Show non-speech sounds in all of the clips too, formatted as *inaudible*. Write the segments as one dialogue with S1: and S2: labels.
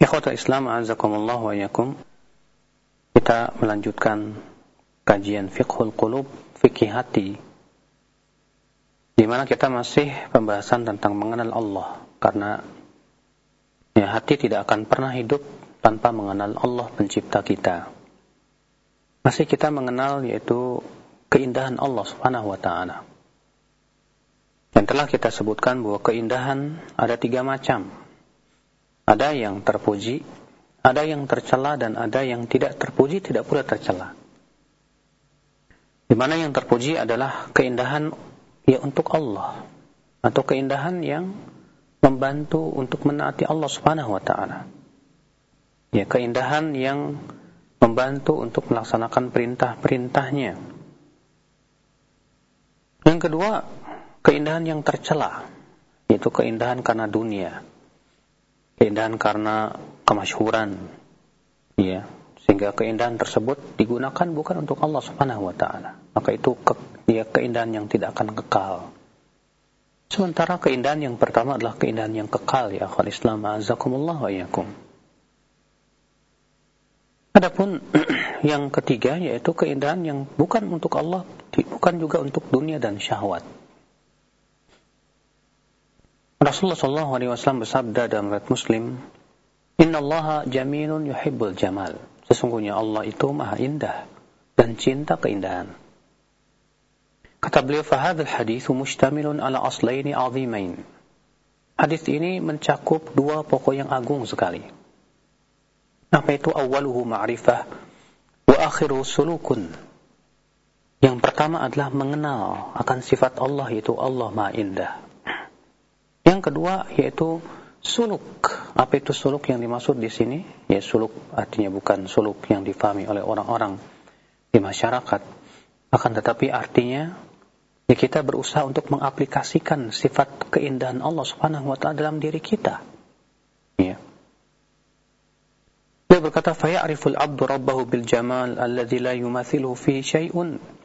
S1: Ikhwata Islam azakumullah wa yakum. Kita melanjutkan kajian fiqhul qulub, fikih hati. Di mana kita masih pembahasan tentang mengenal Allah karena ya hati tidak akan pernah hidup tanpa mengenal Allah pencipta kita. Masih kita mengenal yaitu keindahan Allah Subhanahu wa taala. Dan telah kita sebutkan bahwa keindahan ada tiga macam. Ada yang terpuji, ada yang tercela dan ada yang tidak terpuji tidak pula tercela. Di mana yang terpuji adalah keindahan ya untuk Allah atau keindahan yang membantu untuk menaati Allah Subhanahu wa taala. Ya, keindahan yang membantu untuk melaksanakan perintah-perintahnya. Yang kedua, keindahan yang tercela, yaitu keindahan karena dunia keindahan karena kemasyhuran. Ya sehingga keindahan tersebut digunakan bukan untuk Allah Subhanahu wa taala. Maka itu ke, ya keindahan yang tidak akan kekal. Sementara keindahan yang pertama adalah keindahan yang kekal ya akhwal Islam. Azakumullah wa iyyakum. Adapun *clears throat* yang ketiga yaitu keindahan yang bukan untuk Allah, bukan juga untuk dunia dan syahwat. Rasulullah Shallallahu Alaihi Wasallam bersabda dalam riwayat Muslim, Inna Allah jamilun yuhibbul jamal. Sesungguhnya Allah itu maha indah dan cinta keindahan. Kata beliau, fahadul hadithu mustamilun ala aslaini azimain. Hadis ini mencakup dua pokok yang agung sekali. Apa itu awaluhu ma'rifah wa akhiru sulukun. Yang pertama adalah mengenal akan sifat Allah yaitu Allah maha indah. Yang kedua yaitu suluk. Apa itu suluk yang dimaksud di sini? Ya suluk artinya bukan suluk yang difahami oleh orang-orang di masyarakat. Akan tetapi artinya ya kita berusaha untuk mengaplikasikan sifat keindahan Allah Subhanahu wa taala dalam diri kita. Ya. Dia berkata, "Faya'riful 'abdu rabbahu bil jamal alladzi la yumathiluhu fi syai'un."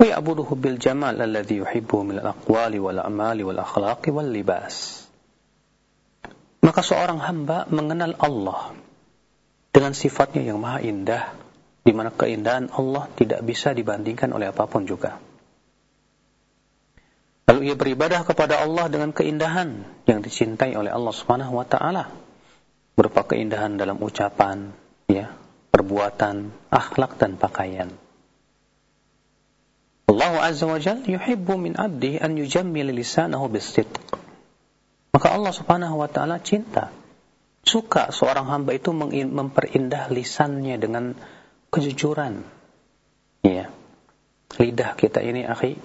S1: ويعبده بالجمال الذي يحبه من الأقوال والأعمال والأخلاق واللباس maka seorang hamba mengenal Allah dengan sifatnya yang maha indah di mana keindahan Allah tidak bisa dibandingkan oleh apapun juga lalu ia beribadah kepada Allah dengan keindahan yang dicintai oleh Allah Subhanahu wa taala berupa keindahan dalam ucapan ya perbuatan akhlak dan pakaian Allah Azza wa Jal yuhibbu min abdi an yujammil lisanahu bisidq. Maka Allah Subhanahu wa taala cinta suka seorang hamba itu memperindah lisannya dengan kejujuran. Ya. Lidah kita ini akhi,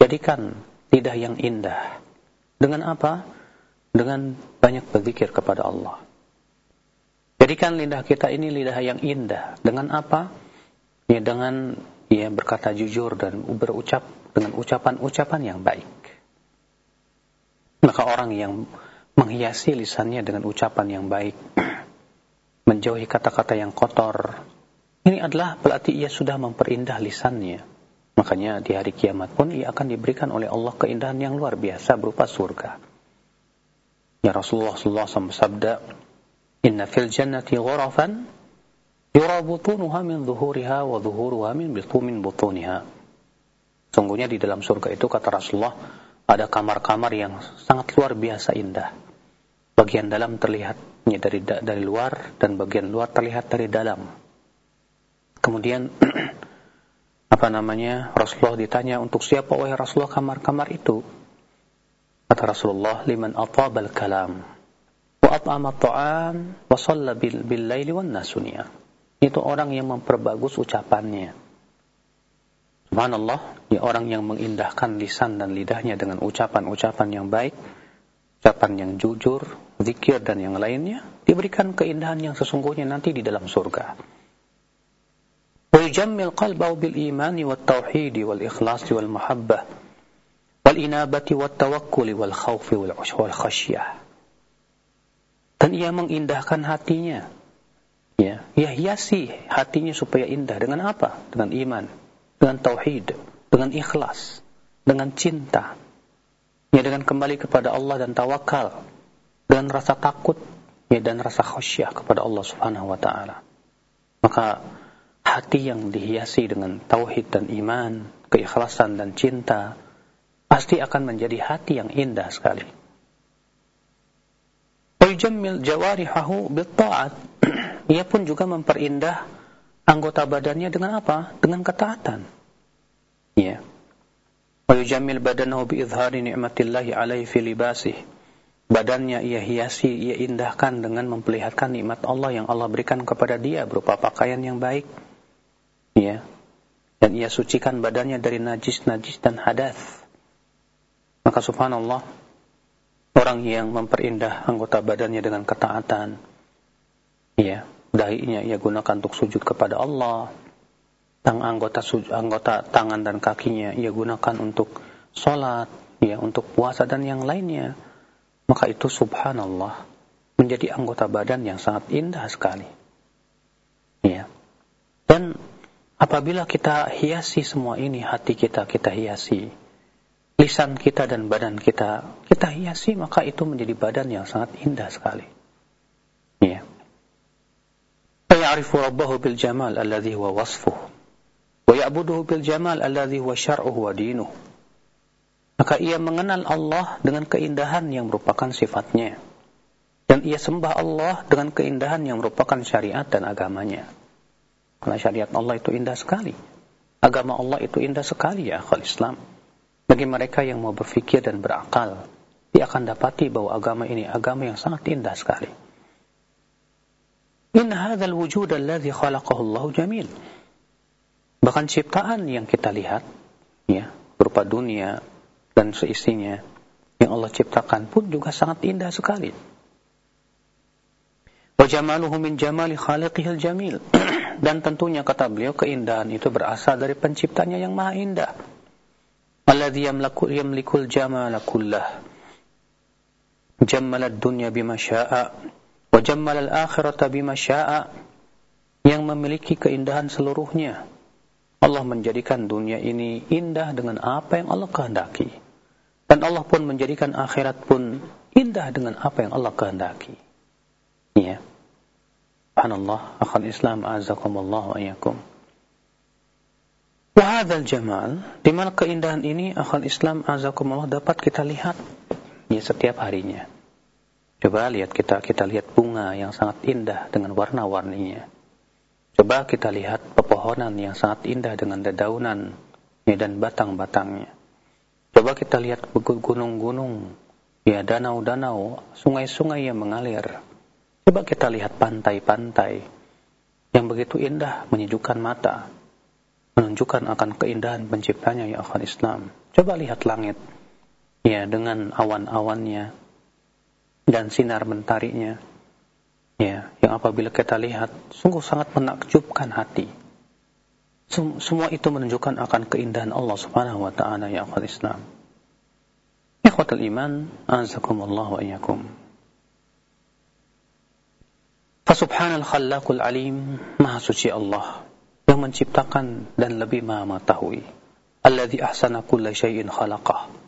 S1: jadikan lidah yang indah. Dengan apa? Dengan banyak berzikir kepada Allah. Jadikan lidah kita ini lidah yang indah. Dengan apa? Ya dengan ia berkata jujur dan berucap dengan ucapan-ucapan yang baik. Maka orang yang menghiasi lisannya dengan ucapan yang baik, *clears throat* menjauhi kata-kata yang kotor, ini adalah berarti ia sudah memperindah lisannya. Makanya di hari kiamat pun ia akan diberikan oleh Allah keindahan yang luar biasa berupa surga. Ya Rasulullah SAW bersabda, Inna fil jannati ghurafan Yura butunuha min zuhuriha wa zuhuruha min bitumin butuniha. Sungguhnya di dalam surga itu kata Rasulullah ada kamar-kamar yang sangat luar biasa indah. Bagian dalam terlihatnya dari dari luar dan bagian luar terlihat dari dalam. Kemudian *clears throat* apa namanya Rasulullah ditanya untuk siapa wahai Rasulullah kamar-kamar itu? Kata Rasulullah liman atabal kalam wa at'ama at-ta'am wa shalla bil laili wan nasuniyah itu orang yang memperbagus ucapannya. Subhanallah, ya orang yang mengindahkan lisan dan lidahnya dengan ucapan-ucapan yang baik, ucapan yang jujur, zikir dan yang lainnya, dia diberikan keindahan yang sesungguhnya nanti di dalam surga. Yujammil qalbahu bil imani wat tauhid wal khawfi wal khasyah. Dan ia mengindahkan hatinya. Ya, ia hiasi hatinya supaya indah dengan apa? Dengan iman, dengan tauhid, dengan ikhlas, dengan cinta. Ya, dengan kembali kepada Allah dan tawakal, dengan rasa takut ya dan rasa khasyah kepada Allah Subhanahu wa taala. Maka hati yang dihiasi dengan tauhid dan iman, keikhlasan dan cinta pasti akan menjadi hati yang indah sekali. Jawarihahu bitta'at. Ia pun juga memperindah anggota badannya dengan apa? Dengan ketaatan. Ya. Wajummil badanahu biizhari ni'matillahi alaihi fi libasih badannya ia hiasi, ia indahkan dengan memperlihatkan nikmat Allah yang Allah berikan kepada dia berupa pakaian yang baik. Ya. Dan ia sucikan badannya dari najis-najis dan hadas. Maka subhanallah, orang yang memperindah anggota badannya dengan ketaatan, ya, dahinya ia gunakan untuk sujud kepada Allah, tang anggota anggota tangan dan kakinya ia gunakan untuk sholat, ya, untuk puasa dan yang lainnya maka itu subhanallah menjadi anggota badan yang sangat indah sekali. Ya. Dan apabila kita hiasi semua ini, hati kita kita hiasi, lisan kita dan badan kita kita hiasi, maka itu menjadi badan yang sangat indah sekali. Ya. فيعرف ربه بالجمال الذي هو وصفه ويعبده بالجمال الذي هو شرعه ودينه maka ia mengenal Allah dengan keindahan yang merupakan sifatnya. Dan ia sembah Allah dengan keindahan yang merupakan syariat dan agamanya. Karena syariat Allah itu indah sekali. Agama Allah itu indah sekali ya akal Islam. Bagi mereka yang mau berfikir dan berakal, dia akan dapati bahwa agama ini agama yang sangat indah sekali. In hadzal wujud alladhi khalaqahu Allah jamil. Bahkan ciptaan yang kita lihat ya, berupa dunia, dan seisinya yang Allah ciptakan pun juga sangat indah sekali. Wajamaluhu min jamali khaliqihil jamil. *clears throat* Dan tentunya kata beliau keindahan itu berasal dari penciptanya yang maha indah. Alladhi yamlaku yamlikul jamala kullah. Jammalad dunya bima sya'a. Wa jammalal akhirata bima sya'a. Yang memiliki keindahan seluruhnya. Allah menjadikan dunia ini indah dengan apa yang Allah kehendaki. Dan Allah pun menjadikan akhirat pun indah dengan apa yang Allah kehendaki. Ya. Subhanallah, akan Islam azakumullah wa iyakum. Wahadal jamal, di mana keindahan ini akal Islam azakumullah dapat kita lihat ya setiap harinya. Coba lihat kita kita lihat bunga yang sangat indah dengan warna-warninya. Coba kita lihat pepohonan yang sangat indah dengan dedaunan dan batang-batangnya. Coba kita lihat gunung-gunung, ya danau-danau, sungai-sungai yang mengalir. Coba kita lihat pantai-pantai yang begitu indah, menyejukkan mata, menunjukkan akan keindahan penciptanya ya akan Islam. Coba lihat langit, ya dengan awan-awannya dan sinar mentarinya, ya yang apabila kita lihat sungguh sangat menakjubkan hati. Semua itu menunjukkan akan keindahan Allah Subhanahu wa taala ya akhwat Islam. Ikhwatul iman, azakumullah wa iyyakum. Fasubhanal khallaqul alim, maha suci Allah yang menciptakan dan lebih maha mengetahui. Alladzi ahsana kulla syai'in khalaqah.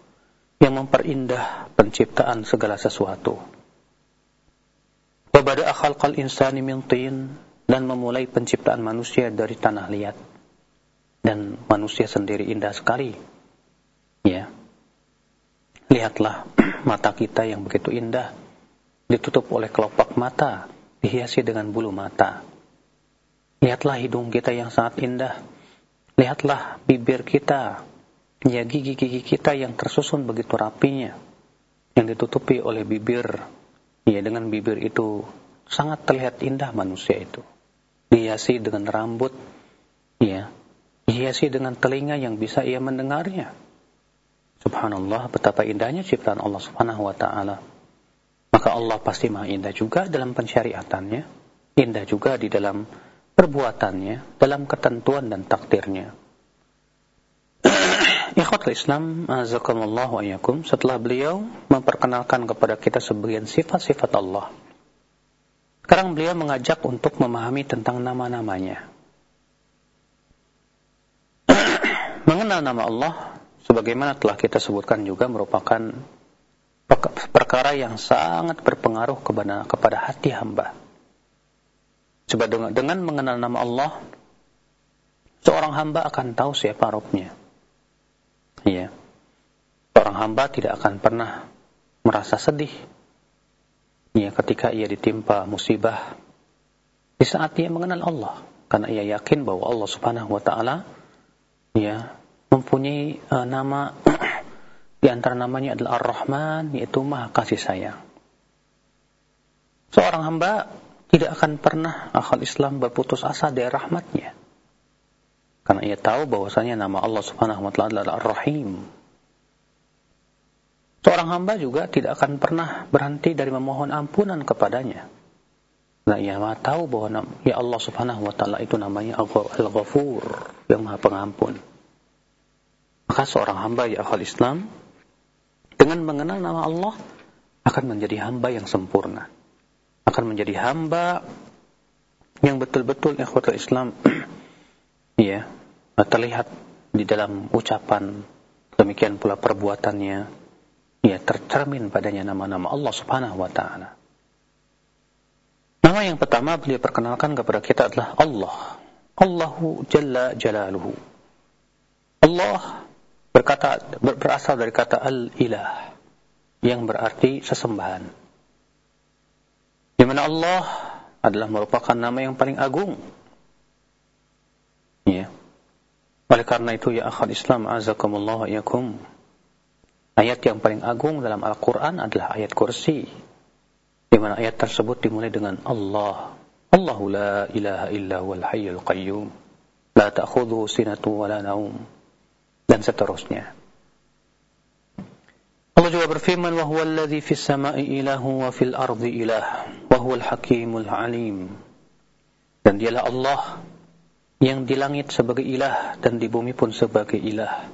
S1: Yang memperindah penciptaan segala sesuatu. Wa bada'a khalqal insani min tin dan memulai penciptaan manusia dari tanah liat dan manusia sendiri indah sekali. Ya. Lihatlah *clears throat* mata kita yang begitu indah ditutup oleh kelopak mata, dihiasi dengan bulu mata. Lihatlah hidung kita yang sangat indah. Lihatlah bibir kita, ya gigi-gigi kita yang tersusun begitu rapinya, yang ditutupi oleh bibir. Ya dengan bibir itu sangat terlihat indah manusia itu. Dihiasi dengan rambut, ya dihiasi dengan telinga yang bisa ia mendengarnya. Subhanallah, betapa indahnya ciptaan Allah Subhanahu wa taala. Maka Allah pasti maha indah juga dalam pensyariatannya, indah juga di dalam perbuatannya, dalam ketentuan dan takdirnya. Ikhwatul Islam, azakumullah wa iyakum, setelah beliau memperkenalkan kepada kita sebagian sifat-sifat Allah. Sekarang beliau mengajak untuk memahami tentang nama-namanya. *clears throat* Mengenal nama Allah, sebagaimana telah kita sebutkan juga merupakan perkara yang sangat berpengaruh kepada, kepada hati hamba. Sebab dengan, dengan mengenal nama Allah, seorang hamba akan tahu siapa Robnya. Iya. Seorang hamba tidak akan pernah merasa sedih ya, ketika ia ditimpa musibah di saat ia mengenal Allah. Karena ia yakin bahwa Allah subhanahu wa ta'ala ya, mempunyai uh, nama *clears throat* di antara namanya adalah Ar-Rahman, yaitu Maha Kasih Sayang. Seorang hamba tidak akan pernah akal Islam berputus asa dari rahmatnya. Karena ia tahu bahwasanya nama Allah Subhanahu wa taala adalah Ar-Rahim. Seorang hamba juga tidak akan pernah berhenti dari memohon ampunan kepadanya. Nah, ia tahu bahwa ya Allah Subhanahu wa taala itu namanya Al-Ghafur, yang Maha Pengampun. Maka seorang hamba ya akal Islam dengan mengenal nama Allah akan menjadi hamba yang sempurna akan menjadi hamba yang betul-betul ikhwatul Islam *clears throat* ya terlihat di dalam ucapan demikian pula perbuatannya ya tercermin padanya nama-nama Allah Subhanahu wa taala. Nama yang pertama beliau perkenalkan kepada kita adalah Allah. Allahu Jalla Jalaluhu. Allah berkata berasal dari kata al-ilah yang berarti sesembahan. Di mana Allah adalah merupakan nama yang paling agung. Ya. Oleh karena itu ya akhal Islam azakumullah yakum. Ayat yang paling agung dalam Al-Qur'an adalah ayat kursi. Di mana ayat tersebut dimulai dengan Allah. Allahu la ilaha illa huwal hayyul qayyum. La ta'khudhuhu sinatu wa la naum. Dan seterusnya. Allah juga berfirman wa huwa alladhi fis sama'i ilahu wa fil ardi ilah wa huwal hakimul alim. Dan dialah Allah yang di langit sebagai ilah dan di bumi pun sebagai ilah.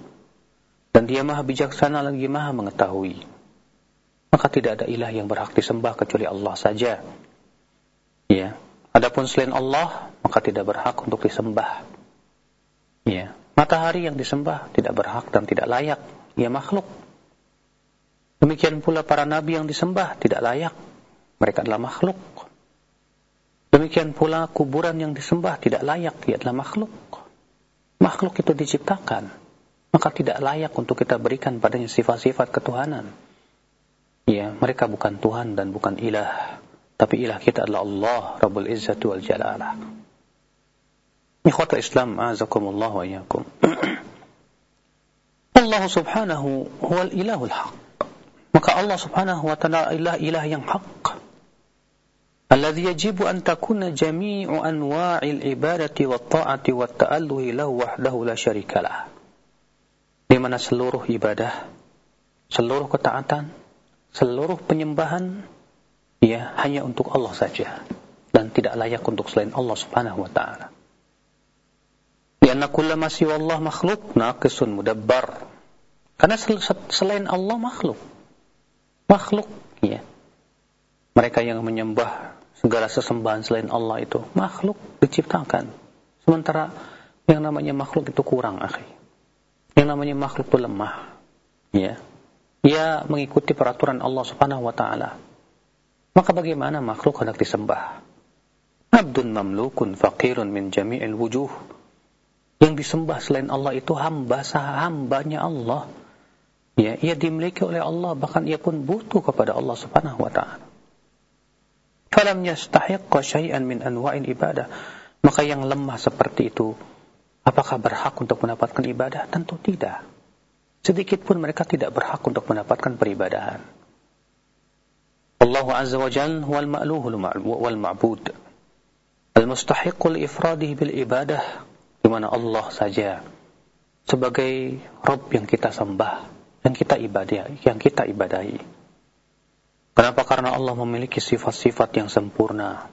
S1: Dan dia maha bijaksana lagi maha mengetahui. Maka tidak ada ilah yang berhak disembah kecuali Allah saja. Ya. Adapun selain Allah, maka tidak berhak untuk disembah. Ya. Matahari yang disembah tidak berhak dan tidak layak. Ia makhluk Demikian pula para nabi yang disembah tidak layak. Mereka adalah makhluk. Demikian pula kuburan yang disembah tidak layak. Ia adalah makhluk. Makhluk itu diciptakan. Maka tidak layak untuk kita berikan padanya sifat-sifat ketuhanan. Ya, mereka bukan Tuhan dan bukan ilah. Tapi ilah kita adalah Allah, Rabbul Izzatu wal Jalalah. Ikhwata Islam, azakumullah wa iyakum. *clears throat* Allah subhanahu huwal ilahul haq. Maka Allah Subhanahu wa taala ilah ilah yang hak. Alladhi yajibu an takuna jami'u anwa'il ibadati wat ta'ati wat ta'alluhi lahu wahdahu la syarikalah. Di mana seluruh ibadah, seluruh ketaatan, seluruh penyembahan ya hanya untuk Allah saja dan tidak layak untuk selain Allah Subhanahu wa taala. Karena kullama siwa Allah makhluk naqisun mudabbar. Karena selain Allah makhluk makhluk ya mereka yang menyembah segala sesembahan selain Allah itu makhluk diciptakan. Sementara yang namanya makhluk itu kurang akhi. Yang namanya makhluk itu lemah ya. Ia mengikuti peraturan Allah Subhanahu wa taala. Maka bagaimana makhluk hendak disembah? Abdun mamlukun faqirun min jami'il wujuh. Yang disembah selain Allah itu hamba sah hambanya Allah. Ya, ia dimiliki oleh Allah bahkan ia pun butuh kepada Allah Subhanahu wa taala. Falam yastahiqqa syai'an min anwa'il ibadah. Maka yang lemah seperti itu apakah berhak untuk mendapatkan ibadah? Tentu tidak. Sedikit pun mereka tidak berhak untuk mendapatkan peribadahan. Allah Azza wa Jalla huwal ma'luhul wal ma'bud. Al-mustahiqqu li ifradihi bil ibadah di mana Allah saja sebagai Rabb yang kita sembah yang kita ibadah, yang kita ibadahi. Kenapa? Karena Allah memiliki sifat-sifat yang sempurna,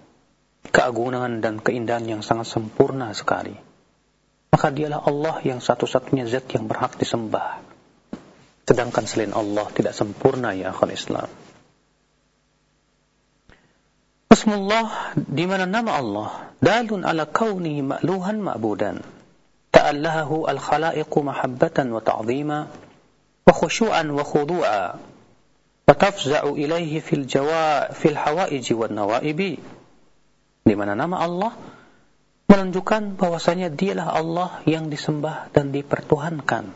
S1: keagungan dan keindahan yang sangat sempurna sekali. Maka dialah Allah yang satu-satunya zat yang berhak disembah. Sedangkan selain Allah tidak sempurna ya akhul Islam. Bismillah di mana nama Allah dalun ala kaunihi ma'luhan ma'budan. Ta'allahahu al-khalaiqu mahabbatan wa ta'zima wa khushu'an wa khudu'a fatafza'u ilaihi fil jawa fil hawaiji wan nawaibi. Di mana nama Allah menunjukkan bahwasanya dialah Allah yang disembah dan dipertuhankan.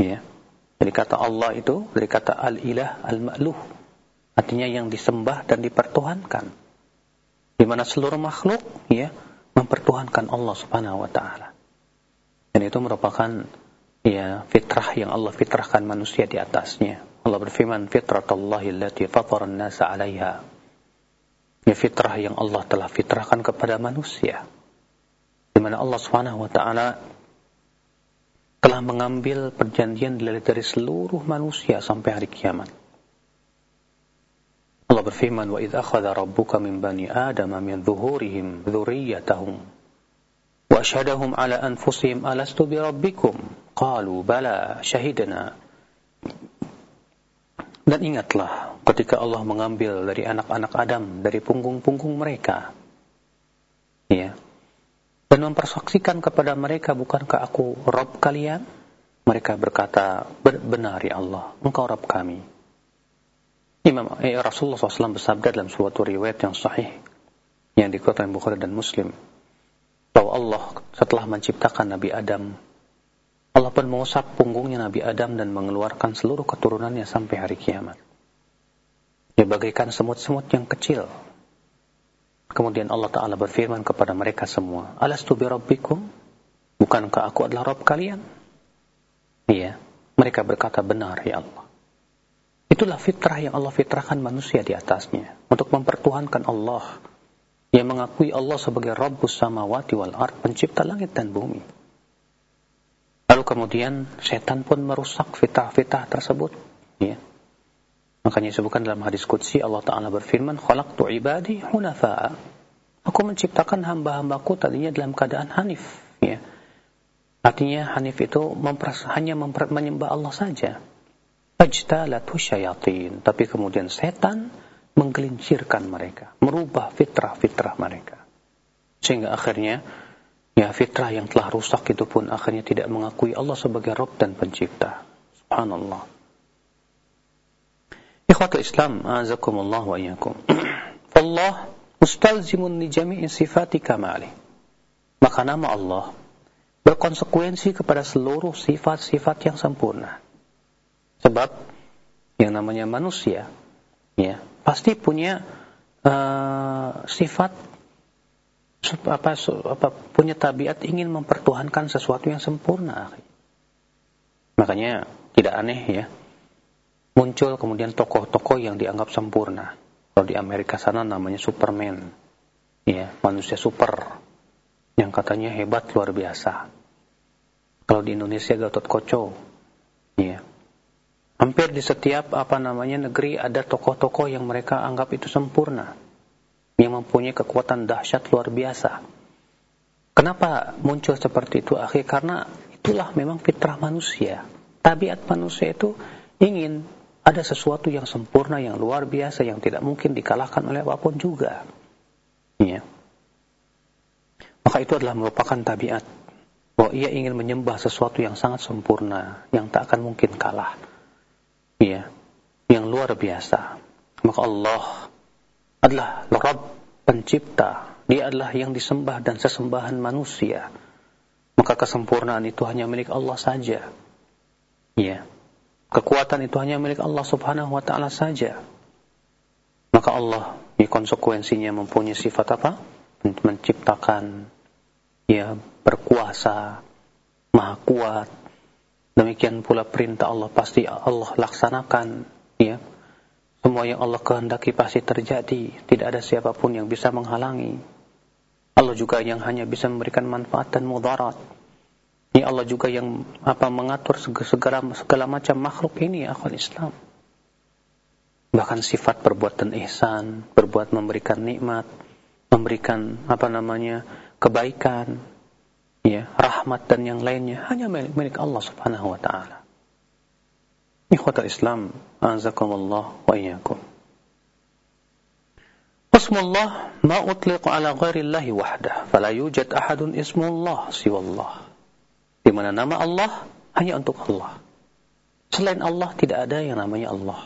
S1: Ya. Dari kata Allah itu dari kata al-ilah al-ma'luh. Artinya yang disembah dan dipertuhankan. Di mana seluruh makhluk ya mempertuhankan Allah Subhanahu wa taala. Dan itu merupakan ya fitrah yang Allah fitrahkan manusia di atasnya. Allah berfirman fitratallahi allati fatara an-nasa 'alaiha. Ya fitrah yang Allah telah fitrahkan kepada manusia. Di mana Allah Subhanahu wa taala telah mengambil perjanjian dari seluruh manusia sampai hari kiamat. Allah berfirman, "Wa idz akhadha rabbuka min bani Adama min dhuhurihim dzurriyyatahum wa ashhadahum ala anfusihim alastu bi rabbikum?" Qalu bala dan ingatlah ketika Allah mengambil dari anak-anak Adam dari punggung-punggung mereka. Ya. Dan mempersaksikan kepada mereka, bukankah aku Rob kalian? Mereka berkata, benar ya Allah, engkau Rob kami. Imam eh, Rasulullah SAW bersabda dalam suatu riwayat yang sahih yang dikutip Bukhari dan Muslim bahwa Allah setelah menciptakan Nabi Adam Allah pun mengusap punggungnya Nabi Adam dan mengeluarkan seluruh keturunannya sampai hari kiamat. Dia bagaikan semut-semut yang kecil. Kemudian Allah Ta'ala berfirman kepada mereka semua, Alastu bi rabbikum? Bukankah aku adalah Rabb kalian? Iya. Mereka berkata, benar ya Allah. Itulah fitrah yang Allah fitrahkan manusia di atasnya. Untuk mempertuhankan Allah. Yang mengakui Allah sebagai Rabbus samawati wal ard, pencipta langit dan bumi. Lalu kemudian setan pun merusak fitah-fitah tersebut. Ya. Makanya disebutkan dalam hadis Qudsi Allah Ta'ala berfirman, Khalaqtu ibadi hunafa'a. Aku menciptakan hamba-hambaku tadinya dalam keadaan hanif. Ya. Artinya hanif itu mempers, hanya memper, menyembah Allah saja. Fajtalatu syayatin. Tapi kemudian setan menggelincirkan mereka. Merubah fitrah-fitrah mereka. Sehingga akhirnya Ya fitrah yang telah rusak itu pun akhirnya tidak mengakui Allah sebagai Rabb dan pencipta. Subhanallah. Ikhwatu Islam, azakumullah wa iyyakum. *clears throat* Allah mustalzimun li jami'i sifati kamali. Maka nama Allah berkonsekuensi kepada seluruh sifat-sifat yang sempurna. Sebab yang namanya manusia ya pasti punya uh, sifat apa, apa punya tabiat ingin mempertuhankan sesuatu yang sempurna. Makanya tidak aneh ya muncul kemudian tokoh-tokoh yang dianggap sempurna. Kalau di Amerika sana namanya Superman, ya manusia super yang katanya hebat luar biasa. Kalau di Indonesia Gatot Koco, ya hampir di setiap apa namanya negeri ada tokoh-tokoh yang mereka anggap itu sempurna yang mempunyai kekuatan dahsyat luar biasa. Kenapa muncul seperti itu? Akhir karena itulah memang fitrah manusia. Tabiat manusia itu ingin ada sesuatu yang sempurna, yang luar biasa, yang tidak mungkin dikalahkan oleh apa pun juga. Ya. Maka itu adalah merupakan tabiat. Bahwa ia ingin menyembah sesuatu yang sangat sempurna, yang tak akan mungkin kalah. Ya. Yang luar biasa. Maka Allah adalah Rabb pencipta. Dia adalah yang disembah dan sesembahan manusia. Maka kesempurnaan itu hanya milik Allah saja. Ya. Kekuatan itu hanya milik Allah Subhanahu wa taala saja. Maka Allah di konsekuensinya mempunyai sifat apa? Menciptakan ya berkuasa, maha kuat. Demikian pula perintah Allah pasti Allah laksanakan ya semua yang Allah kehendaki pasti terjadi. Tidak ada siapa pun yang bisa menghalangi. Allah juga yang hanya bisa memberikan manfaat dan mudarat. Ini Allah juga yang apa mengatur segala, segala macam makhluk ini ya akhwal Islam. bahkan sifat perbuatan ihsan, berbuat memberikan nikmat, memberikan apa namanya kebaikan, ya, rahmat dan yang lainnya hanya milik, milik Allah Subhanahu wa taala. Ikhwatal Islam, azakumullah wa iyyakum. Ismullah ma utliq ala ghairillahi wahdah, fala yujad ahadun ismullah siwallah. Di mana nama Allah hanya untuk Allah. Selain Allah tidak ada yang namanya Allah.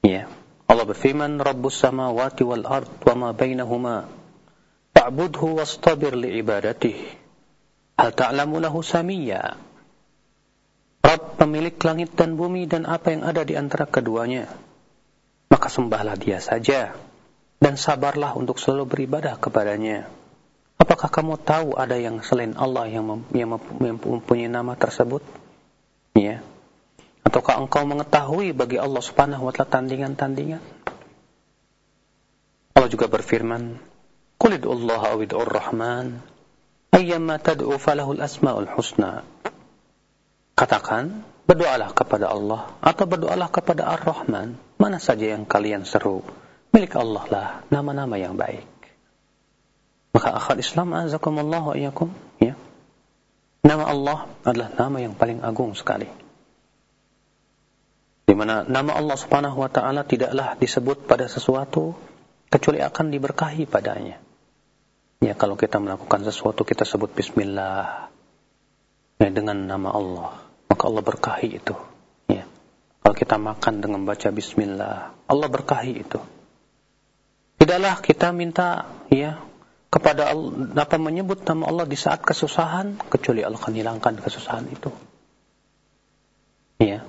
S1: Ya. Allah berfirman, Rabbus samawati wal ard wa ma bainahuma fa'budhu wastabir li. Hal ta'lamu lahu samiyya. Rabb pemilik langit dan bumi dan apa yang ada di antara keduanya. Maka sembahlah dia saja dan sabarlah untuk selalu beribadah kepadanya. Apakah kamu tahu ada yang selain Allah yang, mem yang mempunyai nama tersebut? Ya. Ataukah engkau mengetahui bagi Allah Subhanahu wa taala tandingan-tandingan? Allah juga berfirman, "Qul Allah aw ud'ur rahman, ayyamma tad'u falahul asmaul husna." Katakan, berdoalah kepada Allah atau berdoalah kepada Ar-Rahman, mana saja yang kalian seru milik Allah lah nama-nama yang baik. Maka akhal Islam azakumullah wa iyakum, ya. Nama Allah adalah nama yang paling agung sekali. Di mana nama Allah Subhanahu wa taala tidaklah disebut pada sesuatu kecuali akan diberkahi padanya. Ya, kalau kita melakukan sesuatu kita sebut bismillah ya, dengan nama Allah, maka Allah berkahi itu. Ya. Kalau kita makan dengan baca bismillah, Allah berkahi itu. Tidaklah kita minta ya kepada Allah, apa menyebut nama Allah di saat kesusahan kecuali Allah akan hilangkan kesusahan itu. Ya.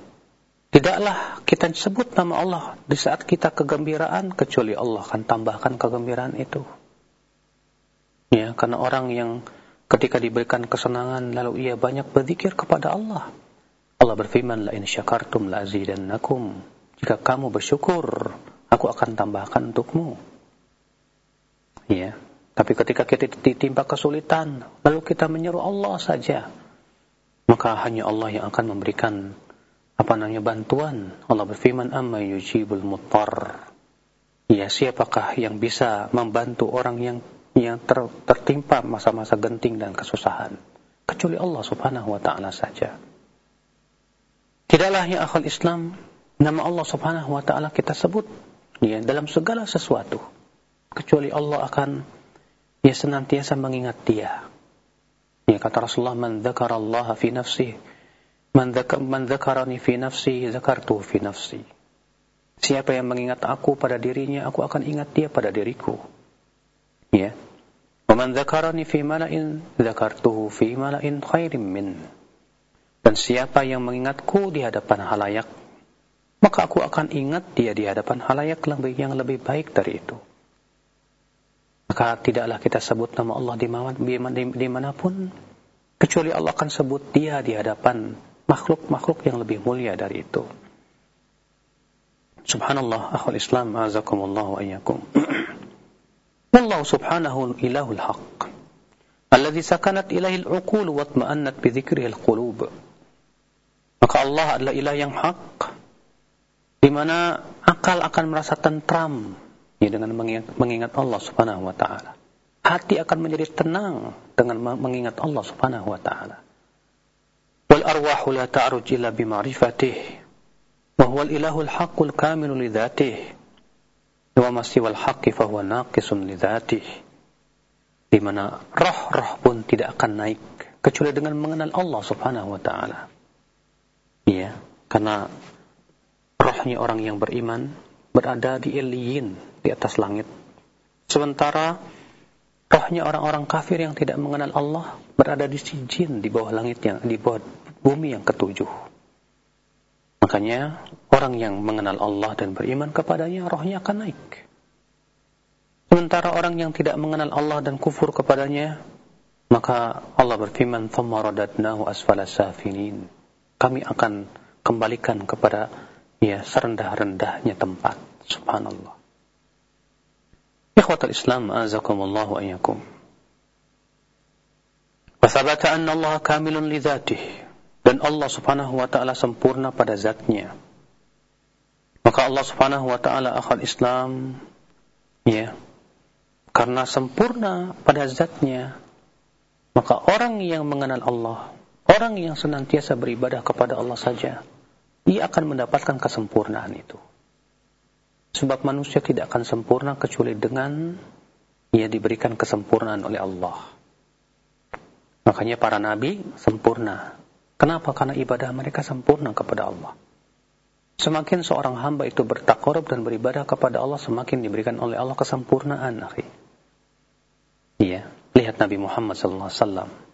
S1: Tidaklah kita sebut nama Allah di saat kita kegembiraan kecuali Allah akan tambahkan kegembiraan itu. Ya, karena orang yang ketika diberikan kesenangan lalu ia banyak berzikir kepada Allah. Allah berfirman, "La in syakartum la azidannakum." Jika kamu bersyukur, aku akan tambahkan untukmu. Ya. Tapi ketika kita ditimpa kesulitan, lalu kita menyeru Allah saja, maka hanya Allah yang akan memberikan apa namanya bantuan. Allah berfirman, "Amma yujibul muttar." Ya, siapakah yang bisa membantu orang yang yang ter, tertimpa masa-masa genting dan kesusahan? Kecuali Allah Subhanahu wa taala saja. Tidaklah yang akal Islam nama Allah Subhanahu wa taala kita sebut ya dalam segala sesuatu kecuali Allah akan ya senantiasa mengingat dia. Ya kata Rasulullah man Allah fi nafsi man dzakarani fi nafsi dzakartu fi nafsi. Siapa yang mengingat aku pada dirinya, aku akan ingat dia pada diriku. Ya. Wa man dzakarani fi mala'in dzakartuhu fi mala'in khairim min. Dan siapa yang mengingatku di hadapan halayak, maka aku akan ingat dia di hadapan halayak yang lebih baik dari itu. Maka tidaklah kita sebut nama Allah di mana pun kecuali Allah akan sebut dia di hadapan makhluk-makhluk yang lebih mulia dari itu. Subhanallah, akhul Islam, azakumullah wa iyyakum. *clears throat* Wallahu subhanahu ilahul haqq. Ilahi al-uqul wa atma'annat bi dhikrihi al-qulub. Maka Allah adalah ilah yang hak di mana akal akan merasa tentram ya dengan mengingat, Allah Subhanahu wa taala. Hati akan menjadi tenang dengan mengingat Allah Subhanahu wa taala. Wal arwahu la ta'ruj illa bi. Wa huwa al-ilahul haqqul kamilu li dzatih. Wa ma siwal haqqi fa huwa naqisun li dzatih. Di mana roh-roh pun tidak akan naik kecuali dengan mengenal Allah Subhanahu wa taala ya karena rohnya orang yang beriman berada di iliyin di atas langit. Sementara rohnya orang-orang kafir yang tidak mengenal Allah berada di sijin di bawah langit yang di bawah bumi yang ketujuh. Makanya orang yang mengenal Allah dan beriman kepadanya rohnya akan naik. Sementara orang yang tidak mengenal Allah dan kufur kepadanya maka Allah berfirman, "Tsumma radadnahu. Kami akan kembalikan kepada ya serendah-rendahnya tempat. Subhanallah. Ikhwatul Islam, azakumullah wa iyyakum. Anna Allah kamilun li dzatih dan Allah Subhanahu wa taala sempurna pada zatnya. Maka Allah Subhanahu wa taala akan Islam ya karena sempurna pada zatnya maka orang yang mengenal Allah orang yang senantiasa beribadah kepada Allah saja ia akan mendapatkan kesempurnaan itu. Sebab manusia tidak akan sempurna kecuali dengan ia diberikan kesempurnaan oleh Allah. Makanya para nabi sempurna. Kenapa? Karena ibadah mereka sempurna kepada Allah. Semakin seorang hamba itu bertakarub dan beribadah kepada Allah, semakin diberikan oleh Allah kesempurnaan. Iya, lihat Nabi Muhammad SAW.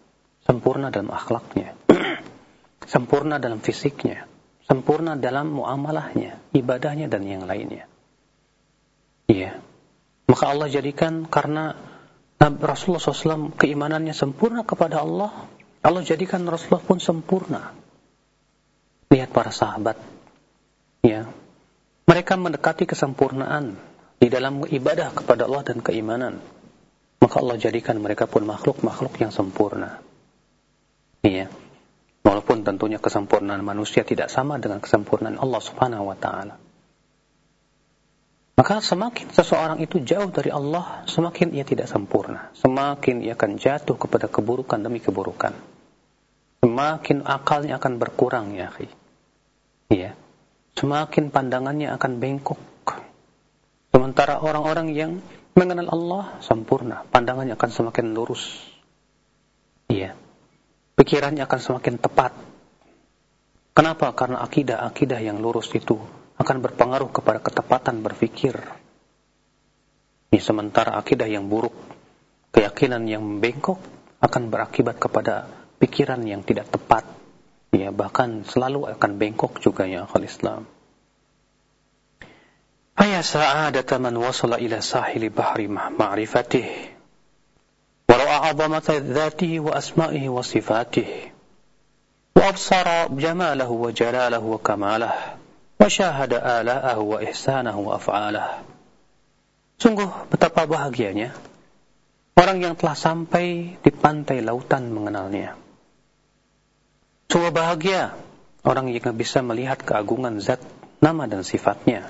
S1: Sempurna dalam akhlaknya. *clears throat* sempurna dalam fisiknya. Sempurna dalam muamalahnya, ibadahnya, dan yang lainnya. Iya. Maka Allah jadikan karena Rasulullah SAW keimanannya sempurna kepada Allah, Allah jadikan Rasulullah pun sempurna. Lihat para sahabat ya mereka mendekati kesempurnaan di dalam ibadah kepada Allah dan keimanan maka Allah jadikan mereka pun makhluk-makhluk yang sempurna iya walaupun tentunya kesempurnaan manusia tidak sama dengan kesempurnaan Allah Subhanahu wa taala maka semakin seseorang itu jauh dari Allah, semakin ia tidak sempurna. Semakin ia akan jatuh kepada keburukan demi keburukan. Semakin akalnya akan berkurang, ya akhi. Iya semakin pandangannya akan bengkok. Sementara orang-orang yang mengenal Allah sempurna, pandangannya akan semakin lurus. Iya. Pikirannya akan semakin tepat. Kenapa? Karena akidah-akidah yang lurus itu akan berpengaruh kepada ketepatan berpikir. Ini sementara akidah yang buruk, keyakinan yang bengkok akan berakibat kepada pikiran yang tidak tepat ya bahkan selalu akan bengkok juga ya akal Islam Faya sa'adata man wasala ila sahili bahri ma'rifatih absara jamalahu wa jalalahu wa kamalahu wa syahada ala'ahu wa ihsanahu wa af'alahu Sungguh betapa bahagianya orang yang telah sampai di pantai lautan mengenalnya Sungguh bahagia orang yang bisa melihat keagungan zat, nama dan sifatnya.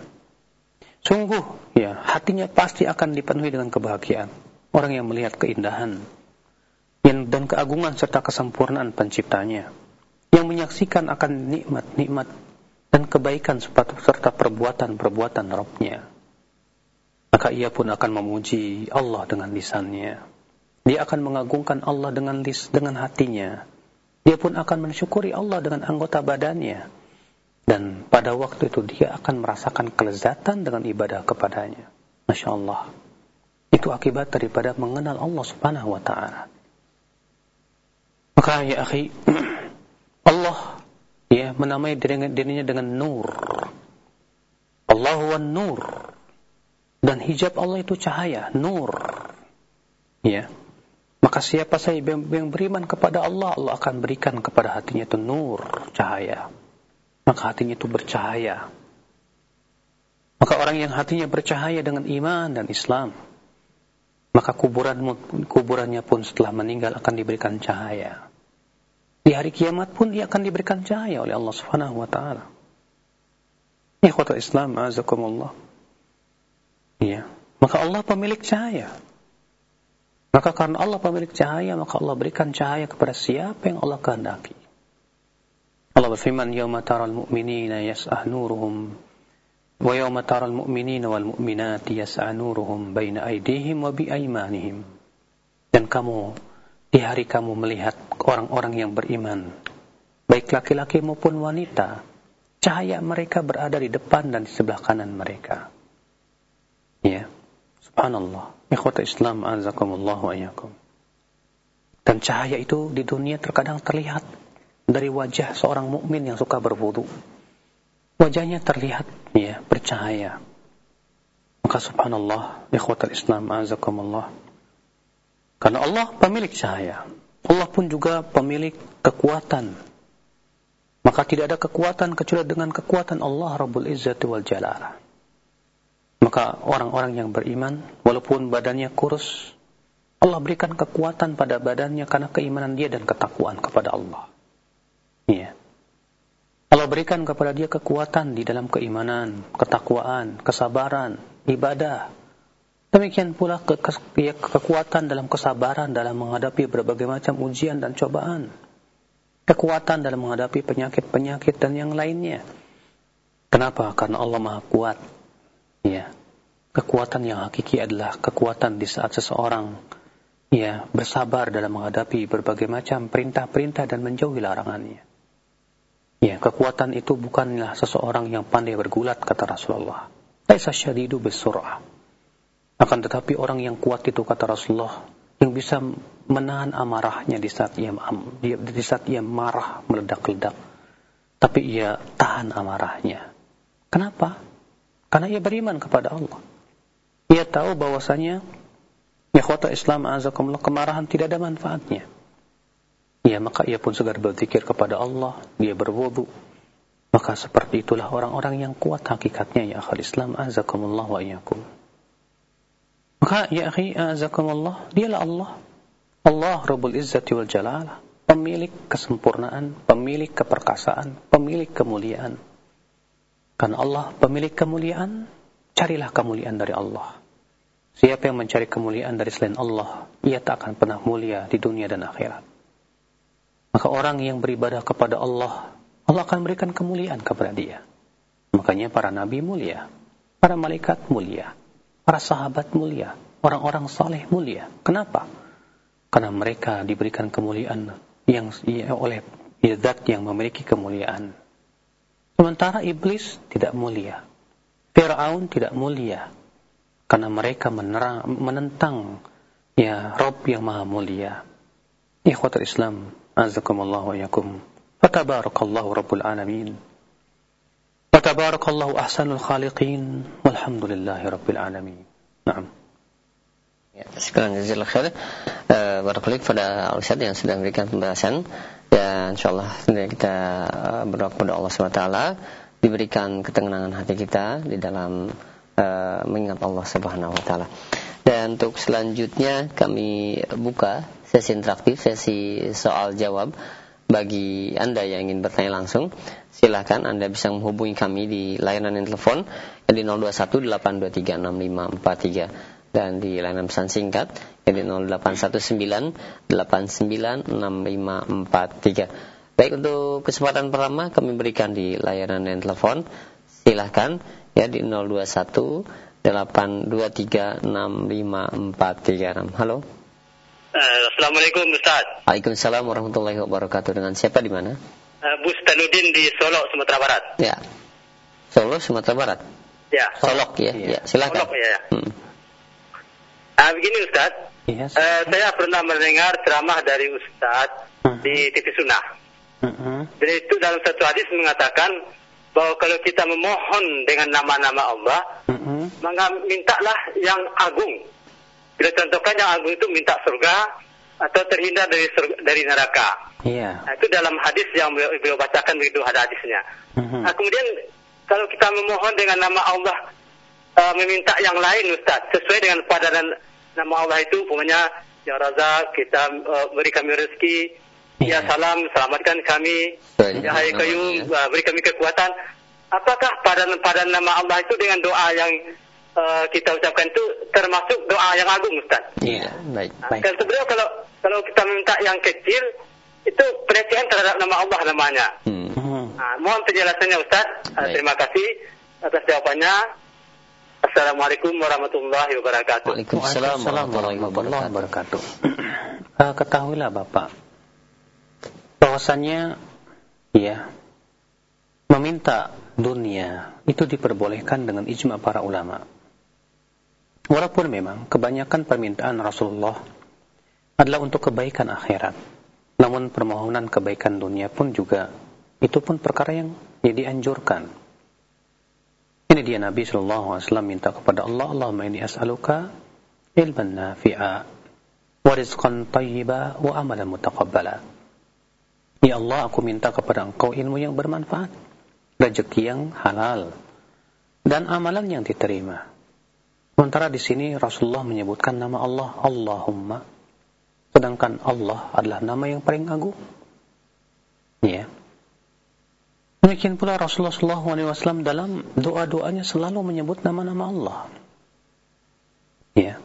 S1: Sungguh, ya, hatinya pasti akan dipenuhi dengan kebahagiaan. Orang yang melihat keindahan dan keagungan serta kesempurnaan penciptanya. Yang menyaksikan akan nikmat-nikmat dan kebaikan serta perbuatan-perbuatan Rabbnya. Maka ia pun akan memuji Allah dengan lisannya. Dia akan mengagungkan Allah dengan lis dengan hatinya dia pun akan mensyukuri Allah dengan anggota badannya. Dan pada waktu itu dia akan merasakan kelezatan dengan ibadah kepadanya. Masya Allah. Itu akibat daripada mengenal Allah subhanahu wa ta'ala. Maka ya akhi, *clears throat* Allah ya menamai dirinya, dengan nur. Allah wa nur. Dan hijab Allah itu cahaya, nur. Ya. Maka siapa saja yang beriman kepada Allah, Allah akan berikan kepada hatinya itu nur, cahaya. Maka hatinya itu bercahaya. Maka orang yang hatinya bercahaya dengan iman dan Islam, maka kuburan kuburannya pun setelah meninggal akan diberikan cahaya. Di hari kiamat pun dia akan diberikan cahaya oleh Allah Subhanahu wa taala. Ikhwatul Islam, azakumullah. Iya. Maka Allah pemilik cahaya. Maka karena Allah pemilik cahaya, maka Allah berikan cahaya kepada siapa yang Allah kehendaki. Allah berfirman, "Yauma taral mu'minina yas'ah nuruhum wal mu'minati yas'ah nuruhum baina aydihim wa bi aymanihim." Dan kamu di hari kamu melihat orang-orang yang beriman, baik laki-laki maupun wanita, cahaya mereka berada di depan dan di sebelah kanan mereka. Ya. Subhanallah. Ikhwata Islam azakumullah wa ayakum. Dan cahaya itu di dunia terkadang terlihat dari wajah seorang mukmin yang suka berwudu. Wajahnya terlihat ya bercahaya. Maka subhanallah, ikhwata Islam azakumullah. Karena Allah pemilik cahaya. Allah pun juga pemilik kekuatan. Maka tidak ada kekuatan kecuali dengan kekuatan Allah Rabbul Izzati wal Jalalah. Maka orang-orang yang beriman, walaupun badannya kurus, Allah berikan kekuatan pada badannya karena keimanan dia dan ketakwaan kepada Allah. Iya. Allah berikan kepada dia kekuatan di dalam keimanan, ketakwaan, kesabaran, ibadah. Demikian pula ke, ke, ya, kekuatan dalam kesabaran dalam menghadapi berbagai macam ujian dan cobaan. Kekuatan dalam menghadapi penyakit-penyakit dan yang lainnya. Kenapa? Karena Allah Maha Kuat. Ya. Kekuatan yang hakiki adalah kekuatan di saat seseorang ya bersabar dalam menghadapi berbagai macam perintah-perintah dan menjauhi larangannya. Ya, kekuatan itu bukanlah seseorang yang pandai bergulat kata Rasulullah. Laisa syadidu bisur'ah. Akan tetapi orang yang kuat itu kata Rasulullah yang bisa menahan amarahnya di saat ia di saat ia marah meledak-ledak. Tapi ia tahan amarahnya. Kenapa? Karena ia beriman kepada Allah. Ia tahu bahwasanya ikhwata Islam azakumullah kemarahan tidak ada manfaatnya ya maka ia pun segar berzikir kepada Allah, dia berwudu. Maka seperti itulah orang-orang yang kuat hakikatnya ya akhal Islam azakumullah wa iyyakum. Maka ya akhi azakumullah, dialah Allah. Allah Rabbul Izzati wal Jalalah, pemilik kesempurnaan, pemilik keperkasaan, pemilik kemuliaan. Karena Allah pemilik kemuliaan, carilah kemuliaan dari Allah. Siapa yang mencari kemuliaan dari selain Allah, ia tak akan pernah mulia di dunia dan akhirat. Maka orang yang beribadah kepada Allah, Allah akan memberikan kemuliaan kepada dia. Makanya para nabi mulia, para malaikat mulia, para sahabat mulia, orang-orang saleh mulia. Kenapa? Karena mereka diberikan kemuliaan yang ya, oleh zat yang memiliki kemuliaan. Sementara iblis tidak mulia. Fir'aun tidak mulia. Karena mereka menerang, menentang ya Rob yang maha mulia. Ikhwatul Islam, أعزكم الله وإياكم فتبارك الله رب العالمين وتبارك الله أحسن الخالقين والحمد لله رب العالمين نعم
S2: Ya, sekarang jazakallah khair. Uh, Barakallahu pada Ustaz yang sudah memberikan pembahasan dan insyaallah kita uh, berdoa kepada Allah SWT diberikan ketenangan hati kita di dalam uh, mengingat Allah Subhanahu wa taala. Dan untuk selanjutnya kami buka sesi interaktif, sesi soal jawab bagi Anda yang ingin bertanya langsung. Silahkan Anda bisa menghubungi kami di layanan telepon di 0218236543 dan di layanan pesan singkat di 0819896543. Baik untuk kesempatan pertama kami berikan di layanan telepon. Silahkan ya di 021 823 Halo.
S3: Uh, Assalamualaikum Ustaz.
S2: Waalaikumsalam warahmatullahi wabarakatuh. Dengan siapa di mana?
S3: Uh, Bu Stanuddin di Solo, Sumatera Barat.
S2: Ya. Solo, Sumatera Barat.
S3: Ya.
S2: Solok ya. Ya, ya silakan.
S3: Solok ya. Hmm. Uh, begini Ustaz. Yes. Iya, uh, saya pernah mendengar ceramah dari Ustaz uh -huh. di TV Sunnah. Uh -huh. Dan itu dalam satu hadis mengatakan bahwa kalau kita memohon dengan nama-nama Allah, uh -huh. maka mintalah yang agung Bila contohkan yang agung itu minta surga atau terhindar dari surga, dari neraka.
S2: Iya.
S3: Nah, itu dalam hadis yang beliau, beliau bacakan begitu ada hadisnya. Mm-hmm. Nah, kemudian kalau kita memohon dengan nama Allah uh, meminta yang lain Ustaz sesuai dengan padanan nama Allah itu umpamanya ya Razak kita uh, beri kami rezeki yeah. ya salam selamatkan kami Baik. ya Hayy Qayyum uh, beri kami kekuatan apakah padanan padanan nama Allah itu dengan doa yang uh, kita ucapkan itu termasuk doa yang agung Ustaz.
S2: Iya, baik.
S3: Nah, baik. sebenarnya kalau kalau kita minta yang kecil itu pelecehan terhadap nama Allah namanya. Hmm. Nah, mohon penjelasannya Ustaz. Uh, terima kasih atas jawabannya. Assalamualaikum warahmatullahi wabarakatuh.
S2: Waalaikumsalam warahmatullahi wabarakatuh.
S1: uh, *clears throat* ketahuilah Bapak bahwasannya ya meminta dunia itu diperbolehkan dengan ijma para ulama. Walaupun memang kebanyakan permintaan Rasulullah adalah untuk kebaikan akhirat. Namun permohonan kebaikan dunia pun juga itu pun perkara yang ya dianjurkan. Ini dia Nabi Shallallahu Alaihi Wasallam minta kepada Allah, Allahumma ini as'aluka ilman nafi'a wa rizqan tayyiba wa amalan mutaqabbala. Ya Allah, aku minta kepada engkau ilmu yang bermanfaat, rezeki yang halal, dan amalan yang diterima. Sementara di sini Rasulullah menyebutkan nama Allah Allahumma. Sedangkan Allah adalah nama yang paling agung. Ya. Demikian pula Rasulullah SAW dalam doa-doanya selalu menyebut nama-nama Allah. Ya.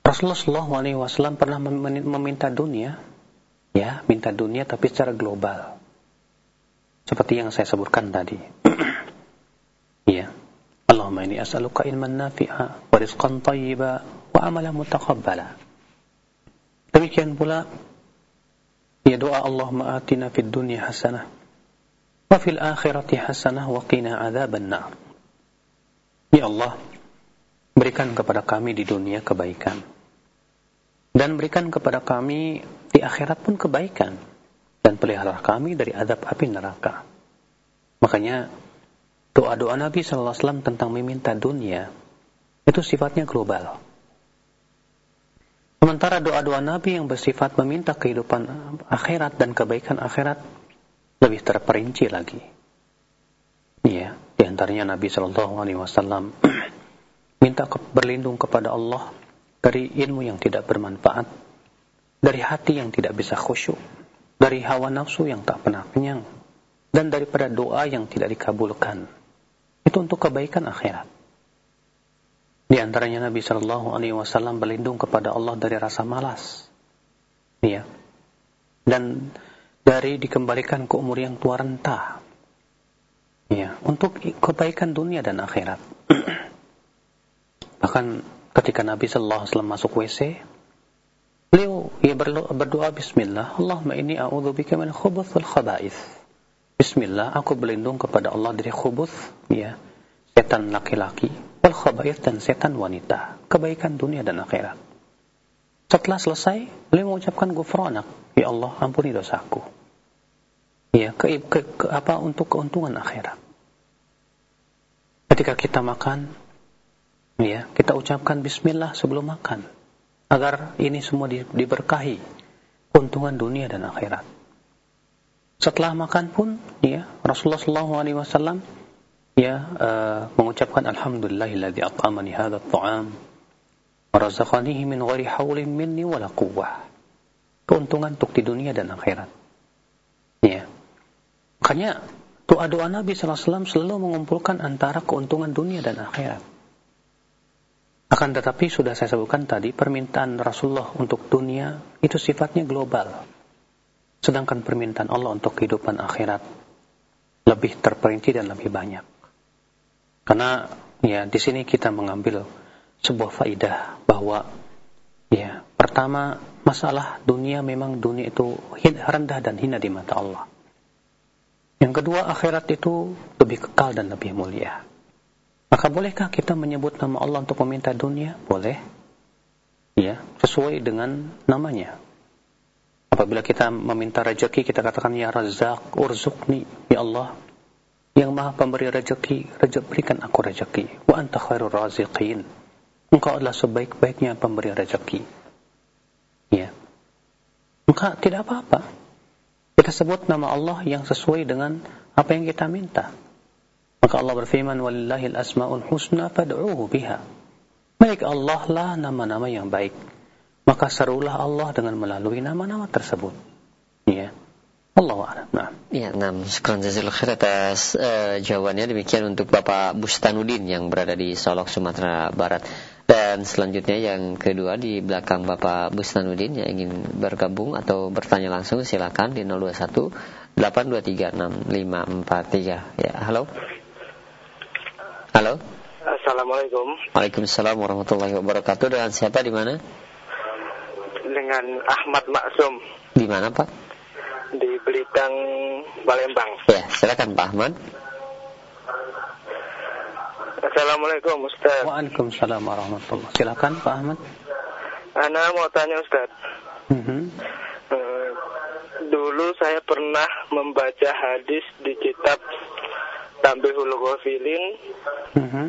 S1: Rasulullah SAW pernah meminta dunia, ya, minta dunia tapi secara global. Seperti yang saya sebutkan tadi. Allahumma ini as'aluka ilman nafi'a wa rizqan tayyiba wa amalan mutaqabbala. Demikian pula ya doa Allahumma atina fid dunya hasanah wa fil akhirati hasanah wa qina adzaban. Ya Allah, berikan kepada kami di dunia kebaikan dan berikan kepada kami di akhirat pun kebaikan dan pelihara kami dari azab api neraka. Makanya doa-doa Nabi wasallam tentang meminta dunia itu sifatnya global. Sementara doa-doa Nabi yang bersifat meminta kehidupan akhirat dan kebaikan akhirat lebih terperinci lagi. Iya, di antaranya Nabi Shallallahu Alaihi Wasallam *clears throat* minta berlindung kepada Allah dari ilmu yang tidak bermanfaat, dari hati yang tidak bisa khusyuk, dari hawa nafsu yang tak pernah kenyang, dan daripada doa yang tidak dikabulkan. Itu untuk kebaikan akhirat. Di antaranya Nabi Shallallahu Alaihi Wasallam berlindung kepada Allah dari rasa malas, ya, dan dari dikembalikan ke umur yang tua renta, ya, untuk kebaikan dunia dan akhirat. *clears throat* Bahkan ketika Nabi Shallallahu Alaihi Wasallam masuk WC, beliau ya berdoa Bismillah, Allahumma ini a'udzubika min khubuth wal khaba'ith. Bismillah, aku berlindung kepada Allah dari khubuth, ya, setan laki-laki, wal khaba'ith dan setan wanita, kebaikan dunia dan akhirat. Setelah selesai, beliau mengucapkan gufranak, ya Allah, ampuni dosaku. Ya, ke, ke, ke apa untuk keuntungan akhirat. Ketika kita makan, ya, kita ucapkan bismillah sebelum makan agar ini semua di, diberkahi keuntungan dunia dan akhirat. Setelah makan pun, ya, Rasulullah SAW ya uh, mengucapkan alhamdulillahilladzi at'amani hadzal ta'am razaqanihi min ghairi haulin minni wala quwwah. Keuntungan untuk di dunia dan akhirat. Ya. Makanya doa-doa Nabi SAW selalu mengumpulkan antara keuntungan dunia dan akhirat. Akan tetapi sudah saya sebutkan tadi, permintaan Rasulullah untuk dunia itu sifatnya global. Sedangkan permintaan Allah untuk kehidupan akhirat lebih terperinci dan lebih banyak. Karena ya di sini kita mengambil sebuah faidah bahwa ya pertama masalah dunia memang dunia itu rendah dan hina di mata Allah. Yang kedua akhirat itu lebih kekal dan lebih mulia. Maka bolehkah kita menyebut nama Allah untuk meminta dunia? Boleh. Ya, sesuai dengan namanya. Apabila kita meminta rezeki, kita katakan ya Razak, urzukni, ya Allah, yang maha pemberi rezeki, rezeki berikan aku rezeki. Wa anta khairur raziqin. Engkau adalah sebaik-baiknya pemberi rezeki. Ya. Maka tidak apa-apa. Kita sebut nama Allah yang sesuai dengan apa yang kita minta. Maka Allah berfirman, "Walillahil asmaul husna fad'uhu biha." Baik Allah lah nama-nama yang baik. Maka serulah Allah dengan melalui nama-nama tersebut. Ya. Allah a'lam. Nah.
S2: Ya, nah, sekarang jazakallahu khair atas uh, jawabannya demikian untuk Bapak Bustanudin yang berada di Solok Sumatera Barat. Dan selanjutnya yang kedua di belakang Bapak Bustanudin yang ingin bergabung atau bertanya langsung silakan di 021 823 6543. Ya, halo. Halo.
S4: Assalamualaikum.
S2: Waalaikumsalam warahmatullahi wabarakatuh. Dengan siapa di mana?
S4: Dengan Ahmad Maksum.
S2: Di mana, Pak?
S4: di Belitang, Palembang.
S2: Ya, silakan Pak Ahmad.
S4: Assalamualaikum Ustaz.
S1: Waalaikumsalam warahmatullahi Silakan Pak Ahmad.
S4: Ana mau tanya Ustaz. Mm -hmm. uh, dulu saya pernah membaca hadis di kitab Tambihul Ghafilin. Mm -hmm.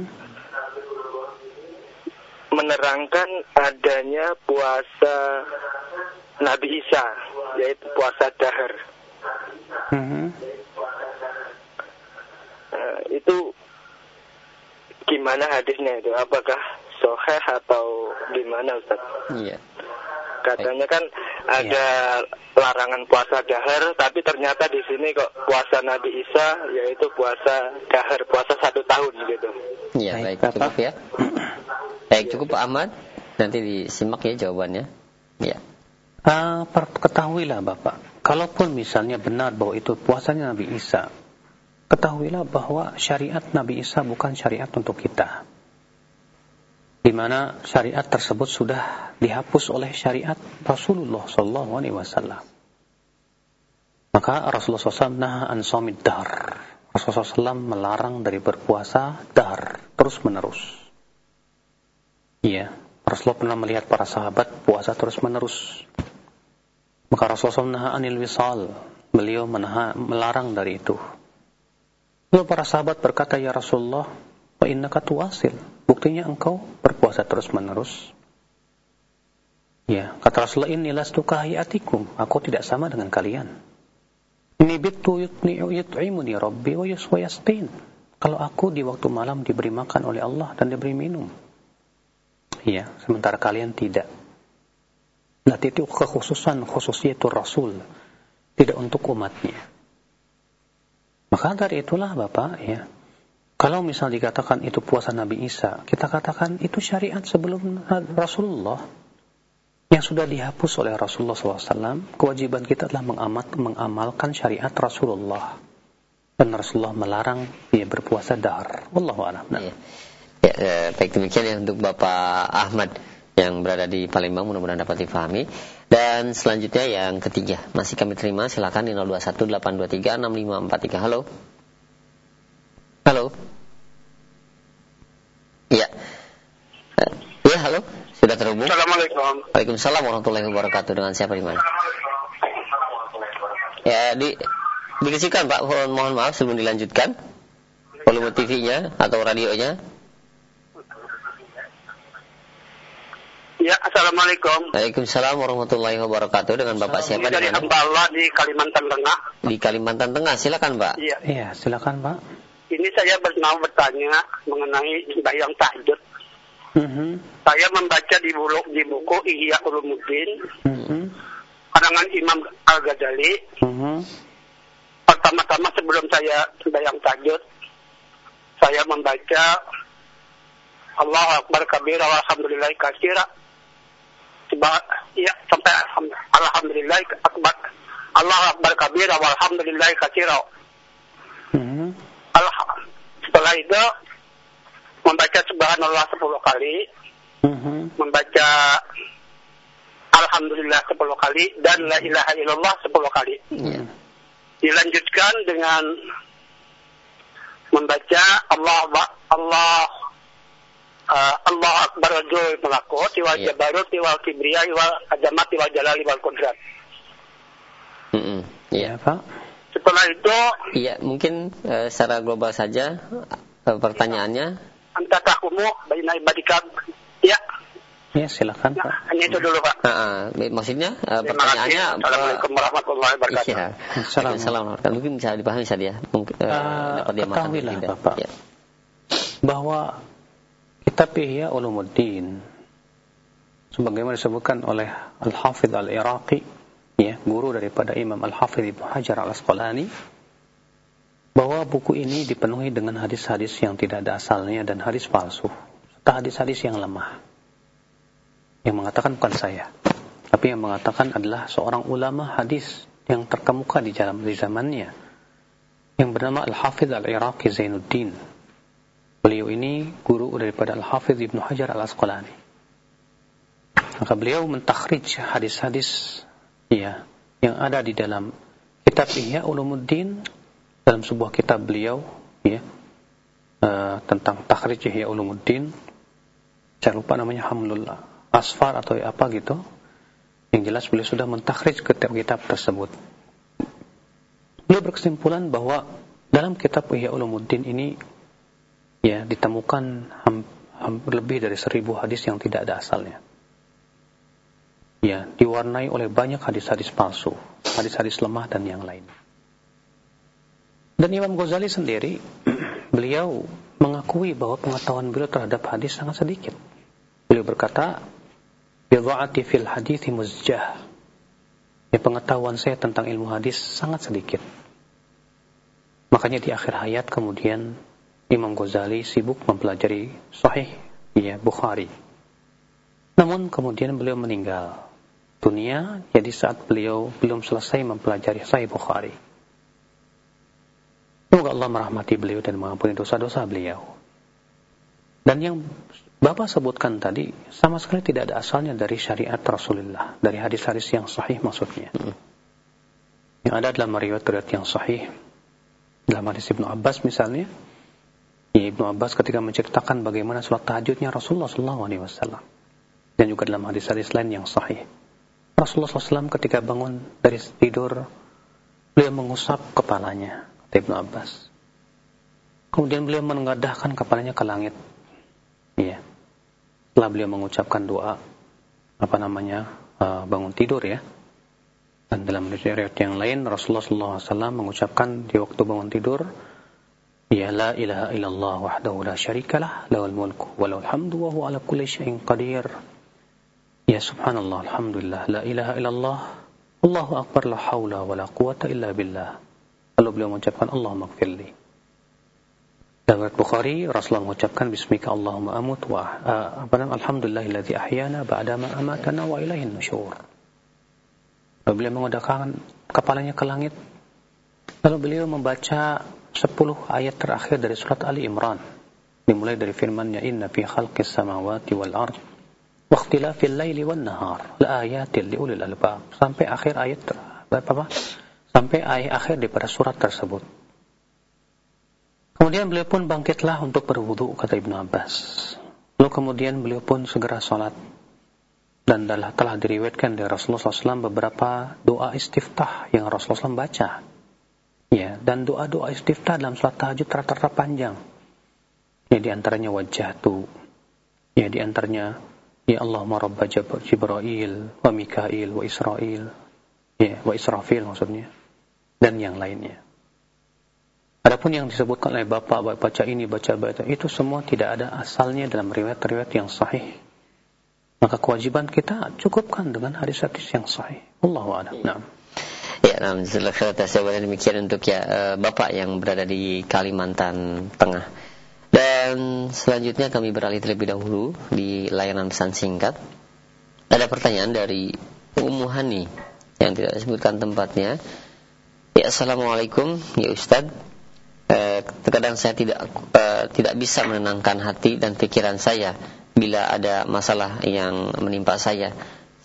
S4: Menerangkan adanya puasa Nabi Isa yaitu puasa dahar. Hmm. Uh, itu gimana hadisnya itu? Apakah soheh atau gimana Ustaz?
S2: Iya.
S4: Katanya kan ada ya. larangan puasa dahar, tapi ternyata di sini kok puasa Nabi Isa yaitu puasa dahar, puasa satu tahun gitu.
S2: Iya, baik, baik cukup ya. *clears throat* Baik, cukup Pak Ahmad. Nanti disimak ya jawabannya. Ya.
S1: Uh, ketahuilah Bapak, kalaupun misalnya benar bahwa itu puasanya Nabi Isa, ketahuilah bahwa syariat Nabi Isa bukan syariat untuk kita di mana syariat tersebut sudah dihapus oleh syariat Rasulullah Sallallahu Alaihi Wasallam. Maka Rasulullah SAW nah an somid dar. Rasulullah SAW melarang dari berpuasa dar terus menerus. Iya, Rasulullah pernah melihat para sahabat puasa terus menerus. Maka Rasulullah nah anil wisal. Beliau menahan, melarang dari itu. Lalu para sahabat berkata, Ya Rasulullah, wa innaka tuwasil. Buktinya engkau berpuasa terus-menerus. Ya, kata Rasulullah ini lastu kahiyatikum. Aku tidak sama dengan kalian. Ini bitu yut'imuni rabbi wa yuswayastin. Kalau aku di waktu malam diberi makan oleh Allah dan diberi minum. Ya, sementara kalian tidak. Berarti itu kekhususan khususnya itu Rasul. Tidak untuk umatnya. Maka dari itulah Bapak ya, kalau misal dikatakan itu puasa Nabi Isa, kita katakan itu syariat sebelum Rasulullah yang sudah dihapus oleh Rasulullah SAW. Kewajiban kita adalah mengamat, mengamalkan syariat Rasulullah. Dan Rasulullah melarang dia berpuasa dahar. Wallahu a'lam.
S2: Nah. Ya, ya, baik demikian ya untuk Bapak Ahmad yang berada di Palembang mudah-mudahan dapat difahami. Dan selanjutnya yang ketiga masih kami terima silakan di 0218236543. Halo. Halo. Iya. Iya, halo. Sudah terhubung?
S5: Assalamualaikum.
S2: Waalaikumsalam warahmatullahi wabarakatuh. Dengan siapa di mana? Ya, di dikecilkan Pak. Mohon, mohon maaf sebelum dilanjutkan. Volume TV-nya atau radionya.
S5: Ya, Assalamualaikum.
S2: Waalaikumsalam warahmatullahi wabarakatuh. Dengan Bapak siapa
S5: di mana? Dari Hambala di Kalimantan Tengah.
S2: Di Kalimantan Tengah, silakan Pak.
S5: Iya.
S1: Iya, silakan Pak
S5: ini saya mau bertanya mengenai sembahyang tahajud. Mm-hmm. Saya membaca di buku, di buku Ihya Ulumuddin, mm-hmm. karangan Imam Al Ghazali. Mm-hmm. Pertama-tama sebelum saya sembahyang tahajud, saya membaca Allah Akbar kabir alhamdulillah kasira. Sebab ya sampai alhamdulillah akbar Allah Akbar kabir alhamdulillah kasira. Mm-hmm setelah itu membaca subhanallah 10 kali, mm-hmm. membaca alhamdulillah 10 kali dan la ilaha illallah 10 kali. Yeah. Dilanjutkan dengan membaca Allah Allah uh, Allah akbar jul melakot wal yeah. jabarut wal kibriya wal azamat wal jalali wal qudrat.
S2: Mm -hmm. Iya, Pak.
S5: Setelah itu
S2: Iya, mungkin uh, secara global saja uh, pertanyaannya.
S5: Anta takumu baina ibadika. Ya.
S1: Ya, silakan Pak.
S5: Nah, hanya itu dulu Pak.
S2: Uh, uh, maksudnya uh, pertanyaannya
S5: Assalamualaikum warahmatullahi wabarakatuh. Iya.
S2: Assalamualaikum. Mungkin bisa dipahami saja ya. Mungkin uh,
S1: dapat dia Bapak. Ya. Bahwa kitab Ihya Ulumuddin sebagaimana disebutkan oleh Al-Hafidh Al-Iraqi ya, guru daripada Imam Al-Hafidh Ibnu Hajar Al-Asqalani bahwa buku ini dipenuhi dengan hadis-hadis yang tidak ada asalnya dan hadis palsu serta hadis-hadis yang lemah. Yang mengatakan bukan saya, tapi yang mengatakan adalah seorang ulama hadis yang terkemuka di di zamannya yang bernama Al-Hafidh Al-Iraqi Zainuddin. Beliau ini guru daripada Al-Hafidh Ibnu Hajar Al-Asqalani. Maka beliau mentakhrij hadis-hadis ya yang ada di dalam kitab Ihya Ulumuddin dalam sebuah kitab beliau ya uh, tentang takhrij Ihya Ulumuddin. Saya lupa namanya Hamdulillah Asfar atau apa gitu. Yang jelas beliau sudah mentakhrij kitab-kitab tersebut. Beliau berkesimpulan bahwa dalam kitab Ihya Ulumuddin ini ya ditemukan lebih dari seribu hadis yang tidak ada asalnya ya diwarnai oleh banyak hadis-hadis palsu, hadis-hadis lemah dan yang lain. Dan Imam Ghazali sendiri *clears throat* beliau mengakui bahwa pengetahuan beliau terhadap hadis sangat sedikit. Beliau berkata, "Bi bidha'ati fil hadithi muzjah. Ya, pengetahuan saya tentang ilmu hadis sangat sedikit. Makanya di akhir hayat kemudian Imam Ghazali sibuk mempelajari Sahih ya Bukhari. Namun kemudian beliau meninggal dunia jadi saat beliau belum selesai mempelajari Sahih Bukhari. Semoga Allah merahmati beliau dan mengampuni dosa-dosa beliau. Dan yang Bapak sebutkan tadi sama sekali tidak ada asalnya dari syariat Rasulullah, dari hadis-hadis yang sahih maksudnya. Hmm. Yang ada dalam riwayat-riwayat yang sahih dalam hadis Ibnu Abbas misalnya, ya Ibnu Abbas ketika menceritakan bagaimana sholat tahajudnya Rasulullah SAW dan juga dalam hadis-hadis lain yang sahih. Rasulullah SAW ketika bangun dari tidur, beliau mengusap kepalanya, kata Ibnu Abbas. Kemudian beliau menengadahkan kepalanya ke langit. Iya. Setelah beliau mengucapkan doa apa namanya uh, bangun tidur ya. Dan dalam riwayat yang lain Rasulullah SAW mengucapkan di waktu bangun tidur, Ya la ilaha illallah wahdahu la syarikalah lahul mulku wa lahul hamdu wa huwa ala kulli syai'in qadir. Ya subhanallah alhamdulillah la ilaha illallah Allahu akbar la haula wa la quwata illa billah. Lalu beliau mengucapkan Allahumma gfirli. Dalam Bukhari Rasulullah mengucapkan Bismika Allahumma amut wa uh, apa nama Alhamdulillahilladzi ahyana ba'dama amatana wa ilaihin nusyur. Lalu beliau mengodakkan kepalanya ke langit. Lalu beliau membaca 10 ayat terakhir dari surat Ali Imran. Dimulai dari firman-Nya inna fi khalqis samawati wal ard wa ikhtilafil laili wan nahar la ayatil liulil albab sampai akhir ayat apa sampai ayat akhir daripada surat tersebut. Kemudian beliau pun bangkitlah untuk berwudu kata Ibnu Abbas. Lalu kemudian beliau pun segera sholat. Dan telah, telah diriwayatkan dari Rasulullah SAW beberapa doa istiftah yang Rasulullah SAW baca. Ya, dan doa-doa istiftah dalam sholat tahajud rata-rata panjang. Ya, di antaranya wajah tu. Ya, di antaranya Ya Allah marabba Jibril wa Mikail wa Israel. Ya, wa Israfil maksudnya. Dan yang lainnya. Adapun yang disebutkan oleh bapak, baca ini, baca baca itu semua tidak ada asalnya dalam riwayat-riwayat yang sahih. Maka kewajiban kita cukupkan dengan hadis-hadis yang sahih. Allahu a'lam. Nah.
S2: Ya, alhamdulillah saya demikian untuk ya uh, Bapak yang berada di Kalimantan Tengah. Dan selanjutnya kami beralih terlebih dahulu di layanan pesan singkat. Ada pertanyaan dari Ummu Hani yang tidak disebutkan tempatnya. Ya, Assalamualaikum, ya Ustadz eh, terkadang saya tidak eh, tidak bisa menenangkan hati dan pikiran saya bila ada masalah yang menimpa saya.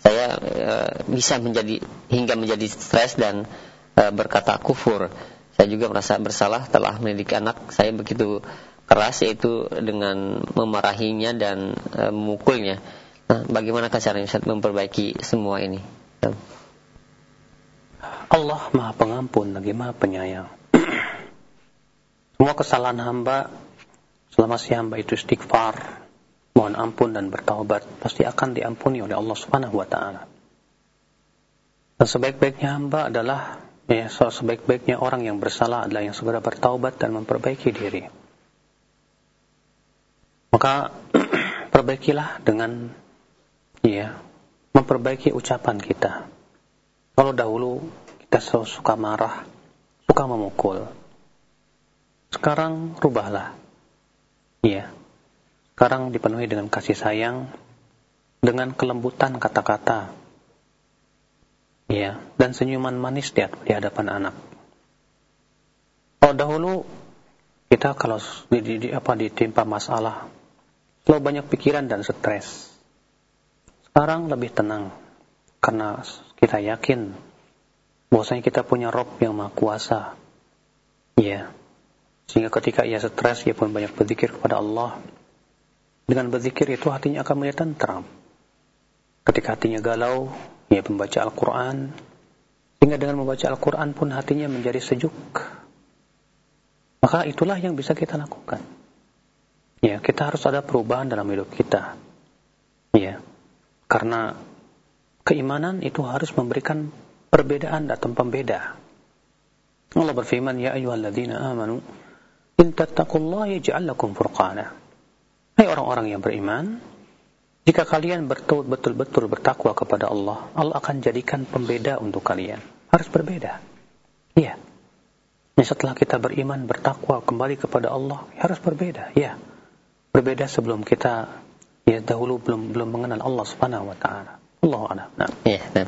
S2: Saya eh, bisa menjadi hingga menjadi stres dan eh, berkata kufur. Saya juga merasa bersalah telah mendidik anak saya begitu keras yaitu dengan memarahinya dan e, memukulnya. Nah, bagaimana caranya Ustaz memperbaiki semua ini?
S1: Allah Maha Pengampun lagi Maha Penyayang. *clears throat* Semua kesalahan hamba selama si hamba itu istighfar, mohon ampun dan bertaubat, pasti akan diampuni oleh Allah Subhanahu wa taala. Dan sebaik-baiknya hamba adalah ya sebaik-baiknya orang yang bersalah adalah yang segera bertaubat dan memperbaiki diri. Maka *clears throat* perbaikilah dengan ya memperbaiki ucapan kita. Kalau dahulu kita suka marah, suka memukul, sekarang rubahlah. Iya. Sekarang dipenuhi dengan kasih sayang, dengan kelembutan kata-kata. Iya, dan senyuman manis di, hadapan anak. Kalau dahulu kita kalau di, di, di, apa ditimpa masalah, selalu banyak pikiran dan stres. Sekarang lebih tenang karena kita yakin bahwasanya kita punya Rob yang Maha Kuasa. Iya. Sehingga ketika ia stres, ia pun banyak berzikir kepada Allah. Dengan berzikir itu hatinya akan menjadi tentram. Ketika hatinya galau, ia membaca Al-Quran. Sehingga dengan membaca Al-Quran pun hatinya menjadi sejuk. Maka itulah yang bisa kita lakukan. Ya, kita harus ada perubahan dalam hidup kita. Ya, karena keimanan itu harus memberikan perbedaan atau pembeda. Allah berfirman, Ya ayuhalladzina amanu, In tattaqullaha yaj'al furqana. Hai orang-orang yang beriman, Jika kalian betul-betul bertakwa kepada Allah, Allah akan jadikan pembeda untuk kalian. Harus berbeda. Iya. Nah, setelah kita beriman, bertakwa, kembali kepada Allah, harus berbeda. Ya. Berbeda sebelum kita ya dahulu belum belum mengenal Allah Subhanahu wa taala. Allah a'lam. Nah.
S2: Ya, nah.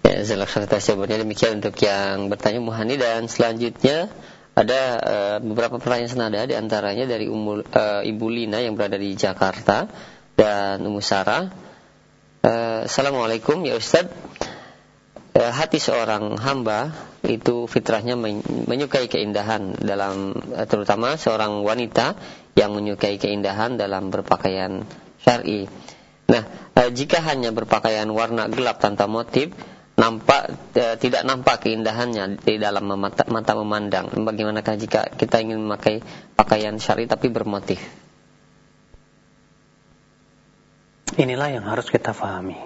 S2: Ya, jawabannya demikian untuk yang bertanya Muhani dan selanjutnya ada uh, beberapa pertanyaan senada di antaranya dari Umul, uh, Ibu Lina yang berada di Jakarta dan Ummu Sarah. Uh, Assalamualaikum ya Ustaz. Uh, hati seorang hamba itu fitrahnya menyukai keindahan dalam uh, terutama seorang wanita yang menyukai keindahan dalam berpakaian syar'i. Nah, jika hanya berpakaian warna gelap tanpa motif, nampak uh, tidak nampak keindahannya di dalam mata, mata memandang. Bagaimanakah jika kita ingin memakai pakaian syar'i tapi bermotif?
S1: Inilah yang harus kita pahami.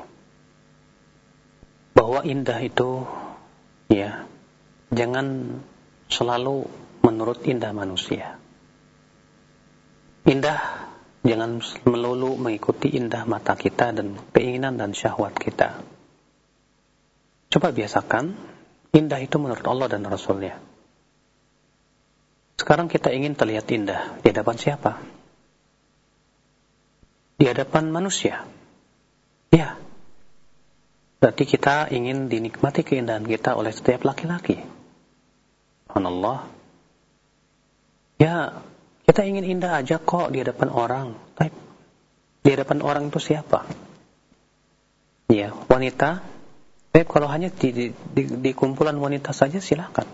S1: Bahwa indah itu ya jangan selalu menurut indah manusia. Indah jangan melulu mengikuti indah mata kita dan keinginan dan syahwat kita. Coba biasakan indah itu menurut Allah dan Rasulnya. Sekarang kita ingin terlihat indah di hadapan siapa? di hadapan manusia. Ya. Berarti kita ingin dinikmati keindahan kita oleh setiap laki-laki. Allah. Ya, kita ingin indah aja kok di hadapan orang. Tapi di hadapan orang itu siapa? Ya, wanita. Tapi kalau hanya di, di, di, di kumpulan wanita saja silahkan.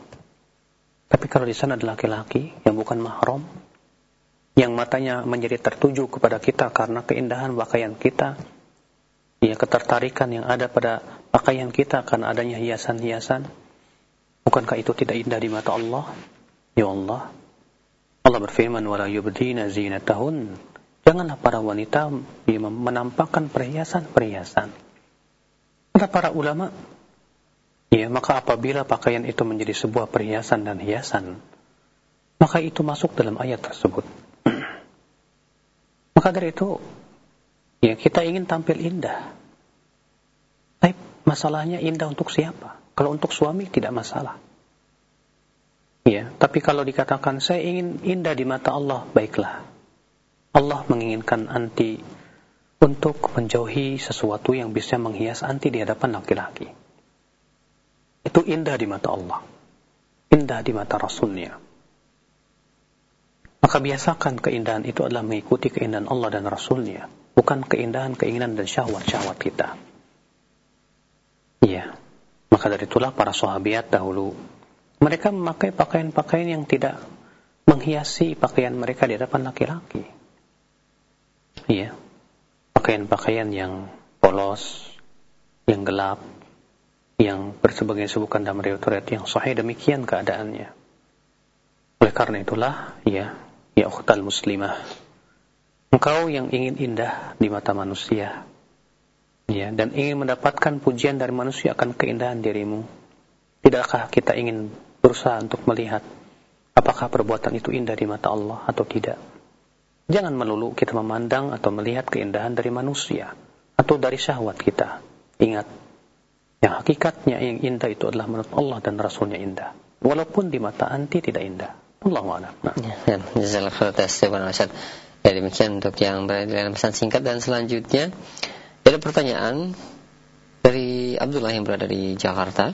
S1: Tapi kalau di sana ada laki-laki yang bukan mahram, yang matanya menjadi tertuju kepada kita karena keindahan pakaian kita, ya ketertarikan yang ada pada pakaian kita karena adanya hiasan-hiasan. Bukankah itu tidak indah di mata Allah? Ya Allah. Allah berfirman, "Wala yubdina zinatahun." Janganlah para wanita menampakkan perhiasan-perhiasan. Kata para ulama, ya maka apabila pakaian itu menjadi sebuah perhiasan dan hiasan, maka itu masuk dalam ayat tersebut. Maka dari itu, ya kita ingin tampil indah. Tapi masalahnya indah untuk siapa? Kalau untuk suami tidak masalah. Ya, tapi kalau dikatakan saya ingin indah di mata Allah, baiklah. Allah menginginkan anti untuk menjauhi sesuatu yang bisa menghias anti di hadapan laki-laki. Itu indah di mata Allah. Indah di mata Rasulnya. Maka biasakan keindahan itu adalah mengikuti keindahan Allah dan Rasulnya. Bukan keindahan, keinginan, dan syahwat-syahwat kita. Iya. Maka dari itulah para sahabat dahulu. Mereka memakai pakaian-pakaian yang tidak menghiasi pakaian mereka di hadapan laki-laki. Iya. Pakaian-pakaian yang polos, yang gelap, yang bersebagai sebukan dalam riwayat yang sahih demikian keadaannya. Oleh karena itulah, ya, Ya ukhtal muslimah. Engkau yang ingin indah di mata manusia. Ya, dan ingin mendapatkan pujian dari manusia akan keindahan dirimu. Tidakkah kita ingin berusaha untuk melihat apakah perbuatan itu indah di mata Allah atau tidak? Jangan melulu kita memandang atau melihat keindahan dari manusia atau dari syahwat kita. Ingat, yang hakikatnya yang indah itu adalah menurut Allah dan Rasulnya indah. Walaupun di mata anti tidak indah. Allah a'lam. Nah.
S2: Ya, jazakallahu Ya demikian untuk yang berada dalam pesan singkat dan selanjutnya ada pertanyaan dari Abdullah yang berada di Jakarta.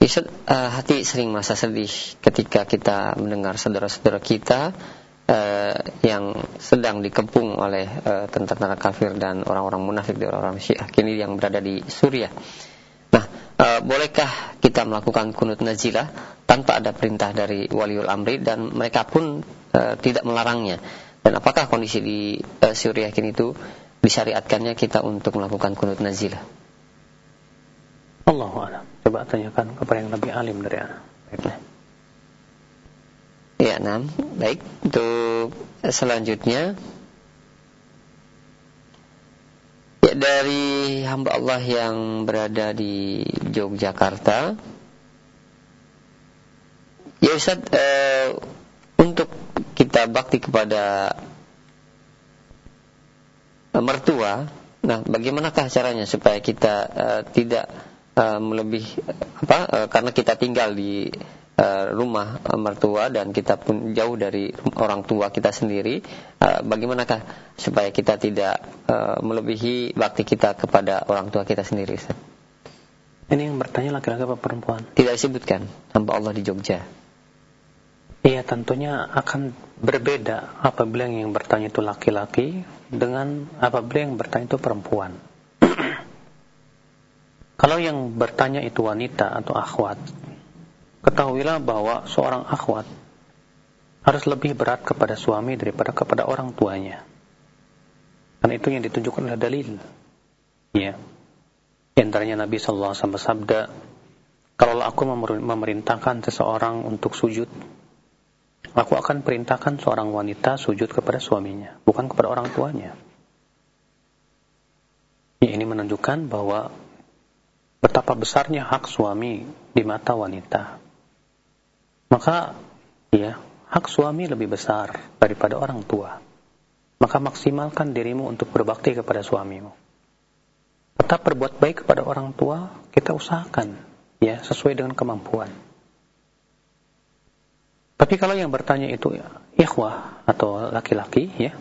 S2: Ustaz, uh, hati sering merasa sedih ketika kita mendengar saudara-saudara kita uh, yang sedang dikepung oleh uh, tentara kafir dan orang-orang munafik dari orang-orang Syiah kini yang berada di Suriah. Nah, uh, bolehkah kita melakukan kunut nazilah tanpa ada perintah dari waliul amri dan mereka pun e, tidak melarangnya. Dan apakah kondisi di e, Suriah kini itu disyariatkannya kita untuk melakukan kunut nazilah?
S1: Allah a'lam. Coba tanyakan kepada yang lebih alim dari anak. Baiklah.
S2: Ya, enam. Baik, untuk selanjutnya ya, dari hamba Allah yang berada di Yogyakarta Ya Ustaz, eh, untuk kita bakti kepada mertua Nah, bagaimanakah caranya supaya kita uh, tidak uh, melebih apa uh, karena kita tinggal di uh, rumah mertua dan kita pun jauh dari orang tua kita sendiri, uh, bagaimanakah supaya kita tidak uh, melebihi bakti kita kepada orang tua kita sendiri? Ustaz?
S1: Ini yang bertanya laki-laki apa perempuan?
S2: Tidak disebutkan hamba Allah di Jogja.
S1: Iya tentunya akan berbeda apabila yang bertanya itu laki-laki dengan apabila yang bertanya itu perempuan. *clears throat* Kalau yang bertanya itu wanita atau akhwat, ketahuilah bahwa seorang akhwat harus lebih berat kepada suami daripada kepada orang tuanya. Karena itu yang ditunjukkan oleh dalil. Ya. Antaranya Nabi sallallahu alaihi wasallam bersabda, "Kalau aku memerintahkan seseorang untuk sujud, Aku akan perintahkan seorang wanita sujud kepada suaminya, bukan kepada orang tuanya. Ya, ini menunjukkan bahwa betapa besarnya hak suami di mata wanita. Maka, ya, hak suami lebih besar daripada orang tua. Maka maksimalkan dirimu untuk berbakti kepada suamimu. Tetap berbuat baik kepada orang tua, kita usahakan, ya, sesuai dengan kemampuan. Tapi kalau yang bertanya itu ikhwah atau laki-laki ya,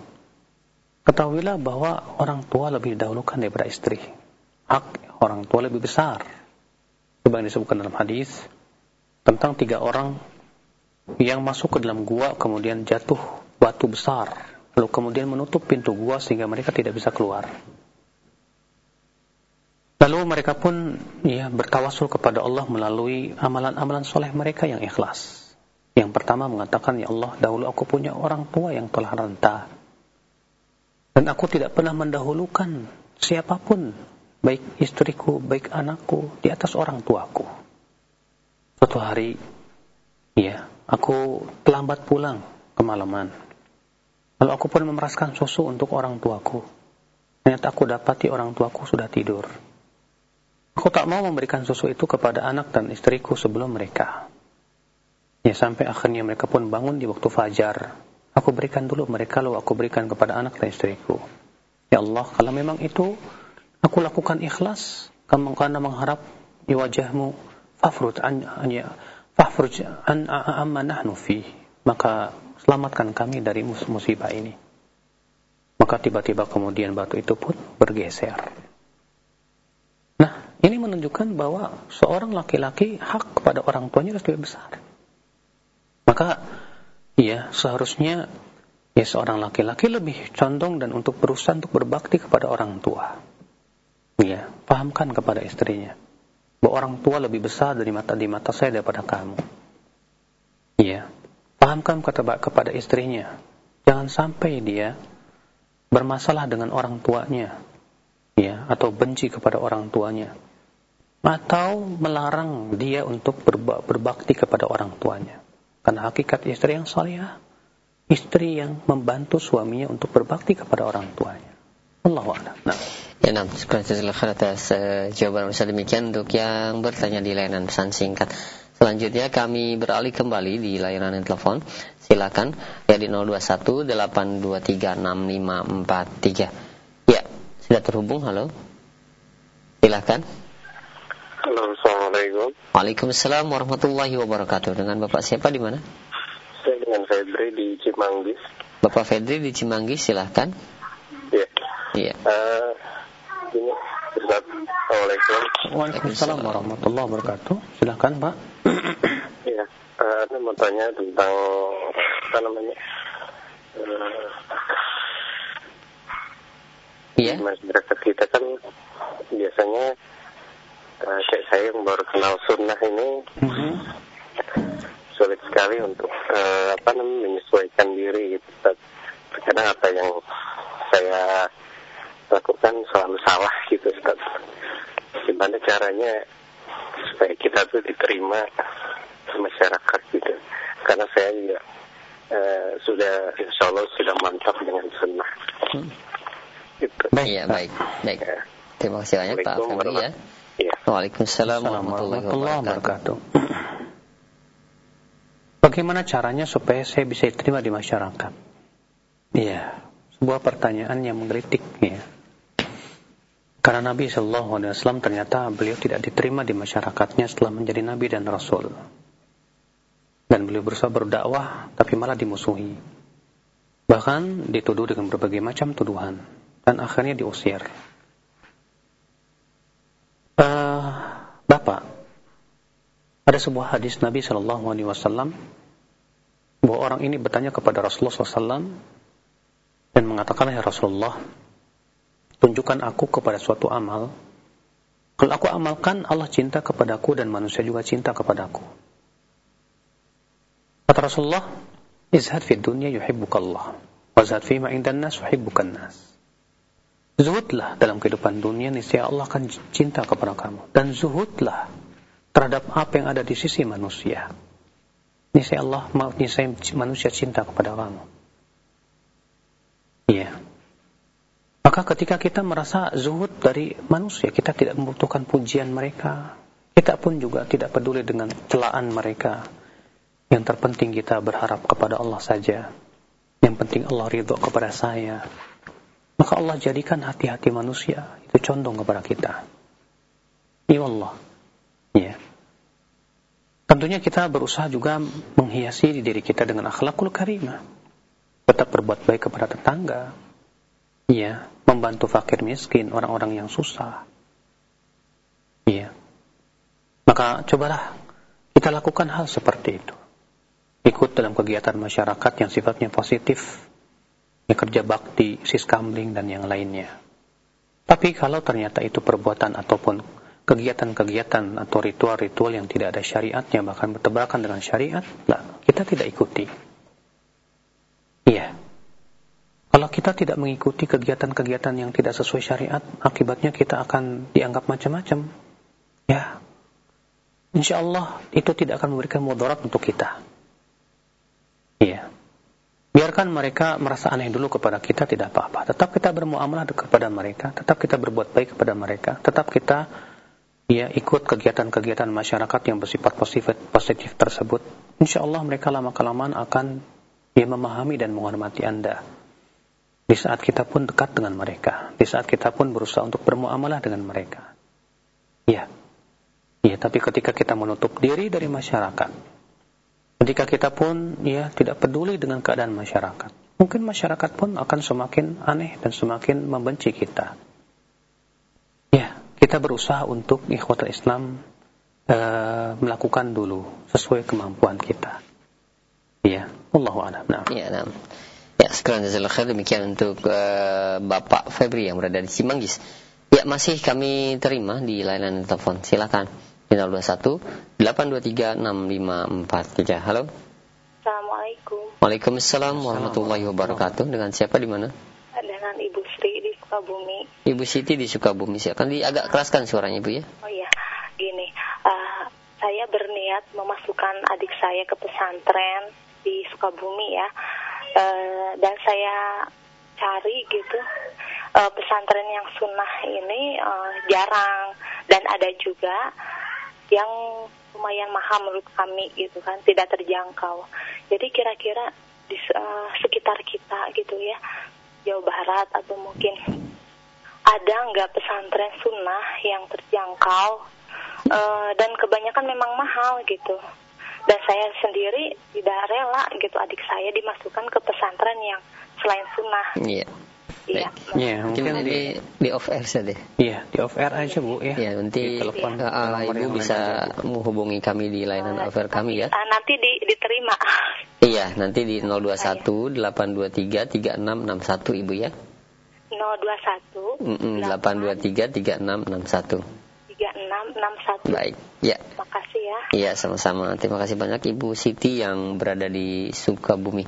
S1: ketahuilah bahwa orang tua lebih didahulukan daripada istri. Hak orang tua lebih besar. Yang disebutkan dalam hadis tentang tiga orang yang masuk ke dalam gua kemudian jatuh batu besar lalu kemudian menutup pintu gua sehingga mereka tidak bisa keluar. Lalu mereka pun ya bertawasul kepada Allah melalui amalan-amalan soleh mereka yang ikhlas. Yang pertama mengatakan, Ya Allah, dahulu aku punya orang tua yang telah renta. Dan aku tidak pernah mendahulukan siapa pun, baik istriku, baik anakku, di atas orang tuaku. Suatu hari, ya, aku terlambat pulang kemalaman. Lalu aku pun memeraskan susu untuk orang tuaku. Ternyata aku dapati orang tuaku sudah tidur. Aku tak mau memberikan susu itu kepada anak dan istriku sebelum mereka. Ya sampai akhirnya mereka pun bangun di waktu fajar. Aku berikan dulu mereka lalu aku berikan kepada anak dan istriku. Ya Allah, kalau memang itu aku lakukan ikhlas karena mengharap di wajahmu fafruj an ya fafruj an amma nahnu fi maka selamatkan kami dari musibah ini. Maka tiba-tiba kemudian batu itu pun bergeser. Nah ini menunjukkan bahwa seorang laki-laki hak kepada orang tuanya harus lebih besar. Maka ya seharusnya ya seorang laki-laki lebih condong dan untuk berusaha untuk berbakti kepada orang tua. Ya, pahamkan kepada istrinya bahwa orang tua lebih besar dari mata di mata saya daripada kamu. Ya, pahamkan kepada kepada istrinya. Jangan sampai dia bermasalah dengan orang tuanya, ya, atau benci kepada orang tuanya, atau melarang dia untuk berbakti kepada orang tuanya. Karena hakikat istri yang salihah, istri yang membantu suaminya untuk berbakti kepada orang tuanya. Allah a'lam. Nah.
S2: Ya, nah, jazakallahu atas uh, jawaban Ustaz demikian untuk yang bertanya di layanan pesan singkat. Selanjutnya kami beralih kembali di layanan telepon. Silakan ya di 0218236543. Ya, sudah terhubung. Halo. Silakan.
S6: Halo, Assalamualaikum.
S2: Waalaikumsalam warahmatullahi wabarakatuh. Dengan Bapak siapa di mana?
S6: Saya dengan Febri di Cimanggis.
S2: Bapak Febri di Cimanggis, silahkan.
S6: Iya.
S2: Iya.
S6: Uh, Ustaz, Assalamualaikum.
S1: Waalaikumsalam warahmatullahi wabarakatuh. Silahkan, Pak.
S6: Iya. *clears throat* Uh, saya mau tanya tentang apa namanya? Uh,
S2: Iya.
S6: Masyarakat kita kan biasanya uh, kayak saya yang baru kenal sunnah ini mm-hmm. sulit sekali untuk uh, apa namanya menyesuaikan diri gitu. Terkadang apa yang saya lakukan selalu salah gitu Ustaz. Gimana caranya supaya kita tuh diterima masyarakat gitu. Karena saya juga uh, sudah insya Allah sudah mantap dengan sunnah. Hmm.
S2: Gitu. Baik, ya, baik, baik. Ya. Terima kasih banyak Pak Febri ya. Ya. Waalaikumsalam warahmatullahi wabarakatuh. *clears throat*
S1: Bagaimana caranya supaya saya bisa diterima di masyarakat? Iya, sebuah pertanyaan yang menggelitik ya. Karena Nabi Shallallahu Alaihi Wasallam ternyata beliau tidak diterima di masyarakatnya setelah menjadi Nabi dan Rasul. Dan beliau berusaha berdakwah, tapi malah dimusuhi. Bahkan dituduh dengan berbagai macam tuduhan. Dan akhirnya diusir. Uh, Bapak, ada sebuah hadis Nabi Shallallahu Alaihi Wasallam bahwa orang ini bertanya kepada Rasulullah SAW dan mengatakan, Ya Rasulullah, tunjukkan aku kepada suatu amal. Kalau aku amalkan, Allah cinta kepadaku dan manusia juga cinta kepadaku. Kata Rasulullah, Izhad fi dunya yuhibbukallah. Wazhad fi ma'indan nas yuhibbukan nas. Zuhudlah dalam kehidupan dunia, niscaya Allah akan cinta kepada kamu. Dan zuhudlah terhadap apa yang ada di sisi manusia. Niscaya Allah, niscaya manusia cinta kepada kamu. Iya. Maka ketika kita merasa zuhud dari manusia, kita tidak membutuhkan pujian mereka. Kita pun juga tidak peduli dengan celaan mereka. Yang terpenting kita berharap kepada Allah saja. Yang penting Allah ridho kepada saya. Maka Allah jadikan hati-hati manusia itu condong kepada kita. Ya Allah. Ya. Tentunya kita berusaha juga menghiasi diri kita dengan akhlakul karimah. Tetap berbuat baik kepada tetangga, Iya, membantu fakir miskin, orang-orang yang susah. Iya. Maka cobalah kita lakukan hal seperti itu. Ikut dalam kegiatan masyarakat yang sifatnya positif, ya kerja bakti, siskamling, dan yang lainnya. Tapi kalau ternyata itu perbuatan ataupun kegiatan-kegiatan atau ritual-ritual yang tidak ada syariatnya, bahkan bertebakan dengan syariat, nah, kita tidak ikuti. Iya. Kalau kita tidak mengikuti kegiatan-kegiatan yang tidak sesuai syariat, akibatnya kita akan dianggap macam-macam. Ya, insya Allah itu tidak akan memberikan mudarat untuk kita. Iya. Biarkan mereka merasa aneh dulu kepada kita tidak apa-apa. Tetap kita bermuamalah kepada mereka, tetap kita berbuat baik kepada mereka, tetap kita ya ikut kegiatan-kegiatan masyarakat yang bersifat positif, positif tersebut. Insya Allah mereka lama kelamaan akan ya memahami dan menghormati Anda. Di saat kita pun dekat dengan mereka. Di saat kita pun berusaha untuk bermuamalah dengan mereka. Ya. Ya, tapi ketika kita menutup diri dari masyarakat. Ketika kita pun ya tidak peduli dengan keadaan masyarakat. Mungkin masyarakat pun akan semakin aneh dan semakin membenci kita. Ya, kita berusaha untuk ikhwatul Islam uh, melakukan dulu sesuai kemampuan kita. Ya, Allahu a'lam.
S2: Nah. Ya, nah. Ya, sekarang jazakallahu khair demikian untuk uh, Bapak Febri yang berada di Cimanggis. Ya, masih kami terima di layanan telepon. Silakan. 021 823 6543. Halo.
S7: Assalamualaikum.
S2: Waalaikumsalam warahmatullahi wabarakatuh. Dengan siapa di mana?
S7: Dengan Ibu Sri di Sukabumi.
S2: Ibu Siti di Sukabumi. Silakan di agak keraskan suaranya Ibu ya.
S7: Oh iya. Gini, uh, saya berniat memasukkan adik saya ke pesantren di Sukabumi ya uh, dan saya cari gitu uh, pesantren yang sunnah ini uh, jarang. Dan ada juga yang lumayan mahal menurut kami gitu kan tidak terjangkau. Jadi kira-kira di uh, sekitar kita gitu ya Jawa Barat atau mungkin ada nggak pesantren sunnah yang terjangkau? Uh, dan kebanyakan memang mahal gitu dan saya sendiri tidak rela gitu adik saya dimasukkan ke pesantren yang selain sunnah.
S2: Iya.
S7: Iya.
S2: Iya, mungkin di di off air saja.
S1: Iya, di off air aja Bu ya.
S2: Iya, nanti telepon iya. uh, Ibu bisa menghubungi kami di layanan uh, off air kami ya.
S7: Uh, nanti di, diterima. *laughs*
S2: Iya, nanti di 021 823 3661 Ibu ya.
S7: 021
S2: mm -mm, 823 3661.
S7: 3661.
S2: Baik, ya.
S7: Terima kasih ya.
S2: Iya, sama-sama. Terima kasih banyak Ibu Siti yang berada di Sukabumi.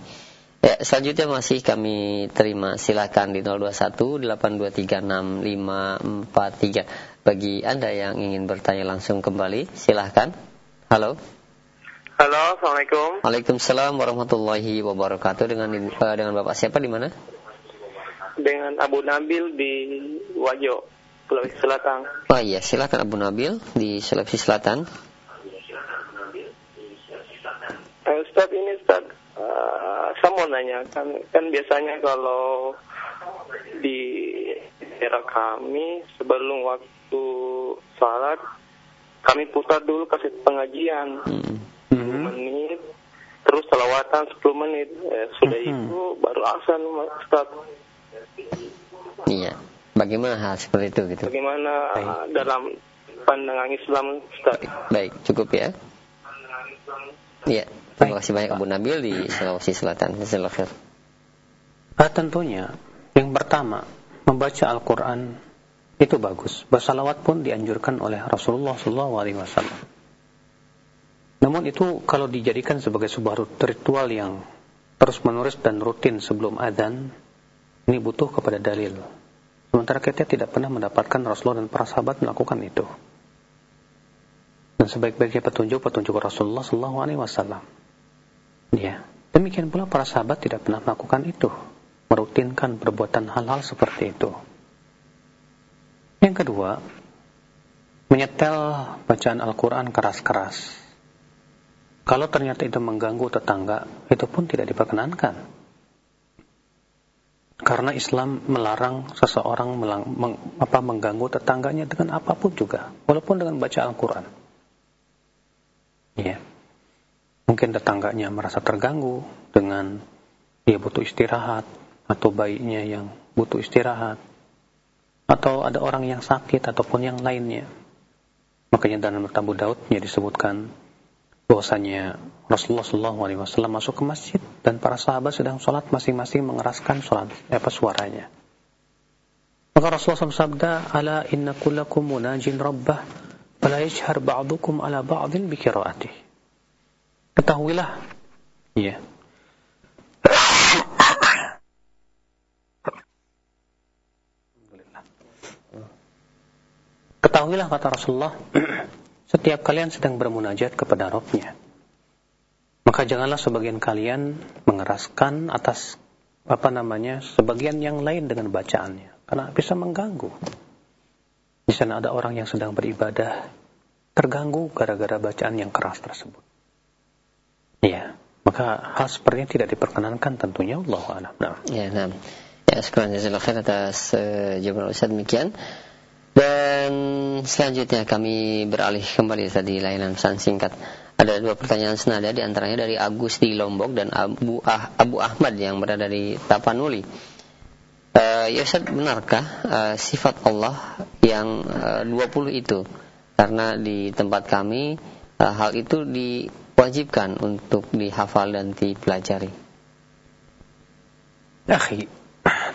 S2: Ya, selanjutnya masih kami terima silakan di 0218236543 bagi Anda yang ingin bertanya langsung kembali, silahkan. Halo.
S4: Halo, Assalamualaikum.
S2: Waalaikumsalam warahmatullahi wabarakatuh. Dengan uh, dengan Bapak siapa di mana?
S4: Dengan Abu Nabil di Wajo. Sulawesi Selatan.
S2: Oh iya, silakan Abu Nabil di Sulawesi Selatan.
S4: Eh, Ustaz ini Ustaz, uh, saya mau nanya kan kan biasanya kalau di kira kami sebelum waktu salat kami putar dulu kasih pengajian hmm. hmm. menit terus salawatan 10 menit eh, sudah hmm. itu baru asan Ustaz
S2: iya bagaimana hal seperti itu gitu
S4: bagaimana Baik. dalam pandangan Islam Ustaz
S2: Baik cukup ya Iya terima kasih banyak Abu Nabil di Sulawesi Selatan Jazakallahu
S1: ah, tentunya yang pertama membaca Al-Quran itu bagus. Bersalawat pun dianjurkan oleh Rasulullah SAW. Namun itu kalau dijadikan sebagai sebuah ritual yang terus-menerus dan rutin sebelum adzan, ini butuh kepada dalil. Sementara kita tidak pernah mendapatkan Rasulullah dan para sahabat melakukan itu. Dan sebaik-baiknya petunjuk petunjuk Rasulullah SAW. Ya, demikian pula para sahabat tidak pernah melakukan itu, merutinkan perbuatan hal-hal seperti itu. Yang kedua, menyetel bacaan Al-Quran keras-keras. Kalau ternyata itu mengganggu tetangga, itu pun tidak diperkenankan. Karena Islam melarang seseorang melang, meng, apa, mengganggu tetangganya dengan apa pun juga, walaupun dengan baca Al-Quran. Ya. Mungkin tetangganya merasa terganggu dengan dia butuh istirahat, atau bayinya yang butuh istirahat, atau ada orang yang sakit ataupun yang lainnya. Makanya dalam Abu Daudnya disebutkan bahwasanya Rasulullah SAW masuk ke masjid dan para sahabat sedang sholat masing-masing mengeraskan sholat apa suaranya. Maka Rasulullah SAW sabda, "Ala inna kullakum munajin rabbah, fala yajhar ba'dukum ala ba'din bi Ketahuilah, ya, Ketahuilah kata Rasulullah, setiap kalian sedang bermunajat kepada Rabbnya. Maka janganlah sebagian kalian mengeraskan atas apa namanya sebagian yang lain dengan bacaannya, karena bisa mengganggu. Di sana ada orang yang sedang beribadah terganggu gara-gara bacaan yang keras tersebut. Ya, maka hal seperti ini tidak diperkenankan tentunya Allah a'lam. Nah.
S2: Ya, nah. Ya, sekarang jazakallahu atas uh, jawaban Ustaz demikian. Dan selanjutnya kami beralih kembali tadi layanan pesan singkat. Ada dua pertanyaan senada di antaranya dari Agus di Lombok dan Abu, ah, Abu Ahmad yang berada di Tapanuli. Uh, ya Ustaz, benarkah uh, sifat Allah yang uh, 20 itu? Karena di tempat kami uh, hal itu diwajibkan untuk dihafal dan dipelajari.
S1: Akhi,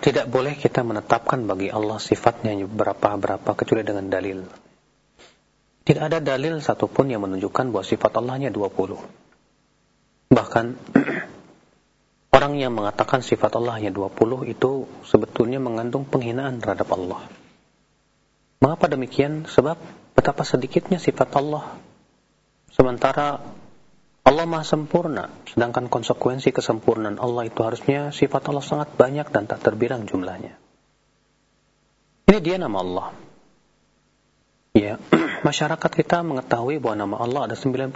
S1: tidak boleh kita menetapkan bagi Allah sifatnya berapa-berapa kecuali dengan dalil. Tidak ada dalil satupun yang menunjukkan bahwa sifat Allahnya 20. Bahkan *clears throat* orang yang mengatakan sifat Allah hanya 20 itu sebetulnya mengandung penghinaan terhadap Allah. Mengapa demikian? Sebab betapa sedikitnya sifat Allah. Sementara Allah maha sempurna, sedangkan konsekuensi kesempurnaan Allah itu harusnya sifat Allah sangat banyak dan tak terbilang jumlahnya. Ini dia nama Allah. Ya, *clears throat* masyarakat kita mengetahui bahwa nama Allah ada 99.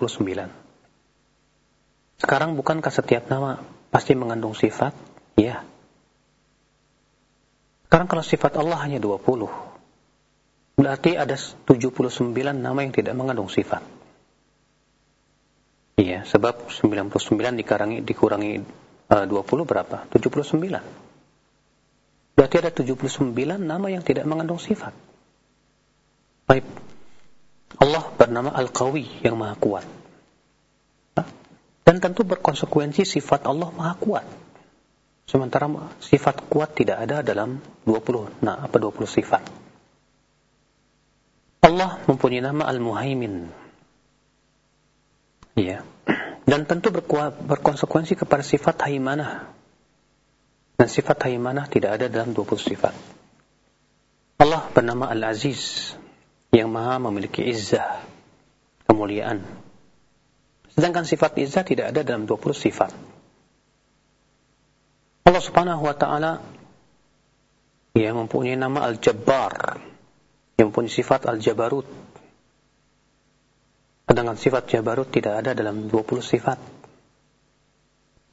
S1: Sekarang bukankah setiap nama pasti mengandung sifat? Ya. Sekarang kalau sifat Allah hanya 20, berarti ada 79 nama yang tidak mengandung sifat. Iya, sebab 99 dikurangi dikurangi uh, 20 berapa? 79. Berarti ada 79 nama yang tidak mengandung sifat. Baik. Allah bernama Al-Qawi yang maha kuat. Dan tentu berkonsekuensi sifat Allah maha kuat. Sementara sifat kuat tidak ada dalam 20. Nah, apa 20 sifat? Allah mempunyai nama Al-Muhaimin Iya. Dan tentu berkonsekuensi kepada sifat haimanah. Dan sifat haimanah tidak ada dalam 20 sifat. Allah bernama Al-Aziz yang maha memiliki izzah, kemuliaan. Sedangkan sifat izzah tidak ada dalam 20 sifat. Allah subhanahu wa ta'ala yang mempunyai nama Al-Jabbar, yang mempunyai sifat Al-Jabarut, Sedangkan sifat Jabarut tidak ada dalam 20 sifat.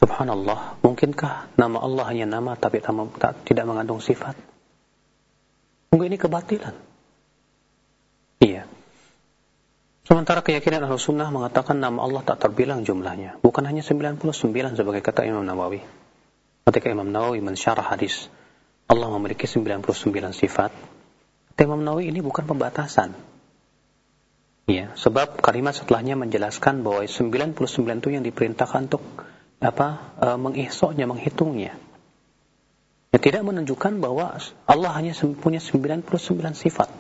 S1: Subhanallah, mungkinkah nama Allah hanya nama tapi tidak mengandung sifat? Mungkin ini kebatilan. Iya. Sementara keyakinan Ahlus Sunnah mengatakan nama Allah tak terbilang jumlahnya. Bukan hanya 99 sebagai kata Imam Nawawi. Ketika Imam Nawawi mensyarah hadis Allah memiliki 99 sifat. Imam Nawawi ini bukan pembatasan. Ya, sebab kalimat setelahnya menjelaskan bahwa 99 itu yang diperintahkan untuk apa e, mengisoknya, menghitungnya. Ya, tidak menunjukkan bahwa Allah hanya punya 99 sifat.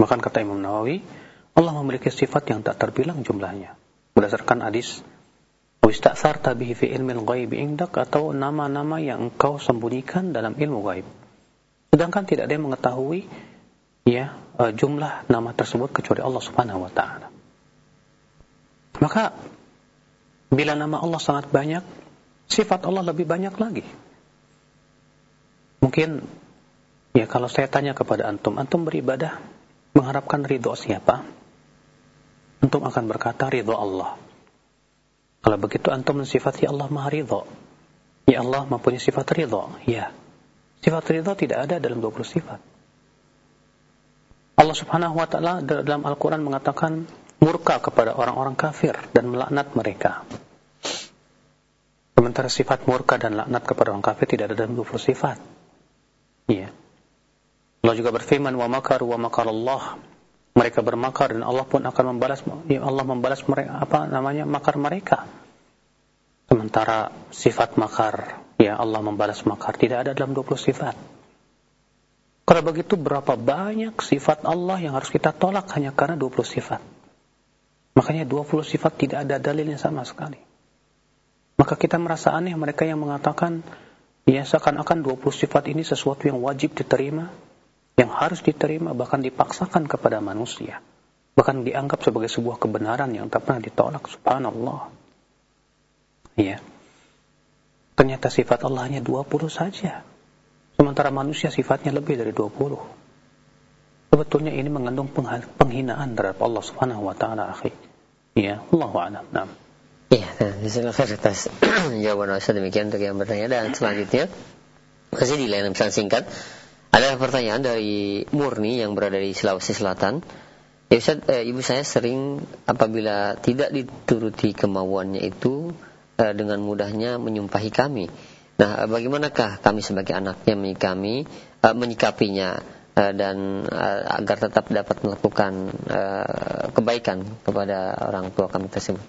S1: Bahkan kata Imam Nawawi, Allah memiliki sifat yang tak terbilang jumlahnya. Berdasarkan hadis, "Wasta'tharta bihi fi ilmil ghaib indak" atau nama-nama yang engkau sembunyikan dalam ilmu gaib. Sedangkan tidak ada yang mengetahui ya uh, jumlah nama tersebut kecuali Allah Subhanahu wa taala. Maka bila nama Allah sangat banyak, sifat Allah lebih banyak lagi. Mungkin ya kalau saya tanya kepada antum, antum beribadah mengharapkan ridho siapa? Antum akan berkata ridho Allah. Kalau begitu antum mensifati Allah Maha Ridho. Ya Allah mempunyai sifat ridho. Ya. Sifat ridho tidak ada dalam 20 sifat. Allah Subhanahu wa taala dalam Al-Qur'an mengatakan murka kepada orang-orang kafir dan melaknat mereka. Sementara sifat murka dan laknat kepada orang kafir tidak ada dalam 20 sifat. Iya. Allah juga berfirman wa makar wa makar Allah. Mereka bermakar dan Allah pun akan membalas ya Allah membalas mereka apa namanya makar mereka. Sementara sifat makar ya Allah membalas makar tidak ada dalam 20 sifat. Kalau begitu berapa banyak sifat Allah yang harus kita tolak hanya karena 20 sifat. Makanya 20 sifat tidak ada dalilnya sama sekali. Maka kita merasa aneh mereka yang mengatakan ya seakan-akan 20 sifat ini sesuatu yang wajib diterima, yang harus diterima bahkan dipaksakan kepada manusia. Bahkan dianggap sebagai sebuah kebenaran yang tak pernah ditolak. Subhanallah. Ya. Ternyata sifat Allah hanya 20 saja. Sementara manusia sifatnya lebih dari 20. Sebetulnya ini mengandung penghinaan terhadap Allah Subhanahu wa taala, akhi. Ya, Allahu a'lam. Nah.
S2: Iya, terima kasih atas *clears throat* jawaban Ustaz demikian untuk yang bertanya dan selanjutnya masih di layanan pesan singkat ada pertanyaan dari Murni yang berada di Sulawesi Selatan. Ya Ustaz, eh, ibu saya sering apabila tidak dituruti kemauannya itu eh, dengan mudahnya menyumpahi kami. Nah, bagaimanakah kami sebagai anaknya menyikapi, uh, menyikapinya uh, dan uh, agar tetap dapat melakukan uh, kebaikan kepada orang tua kami tersebut?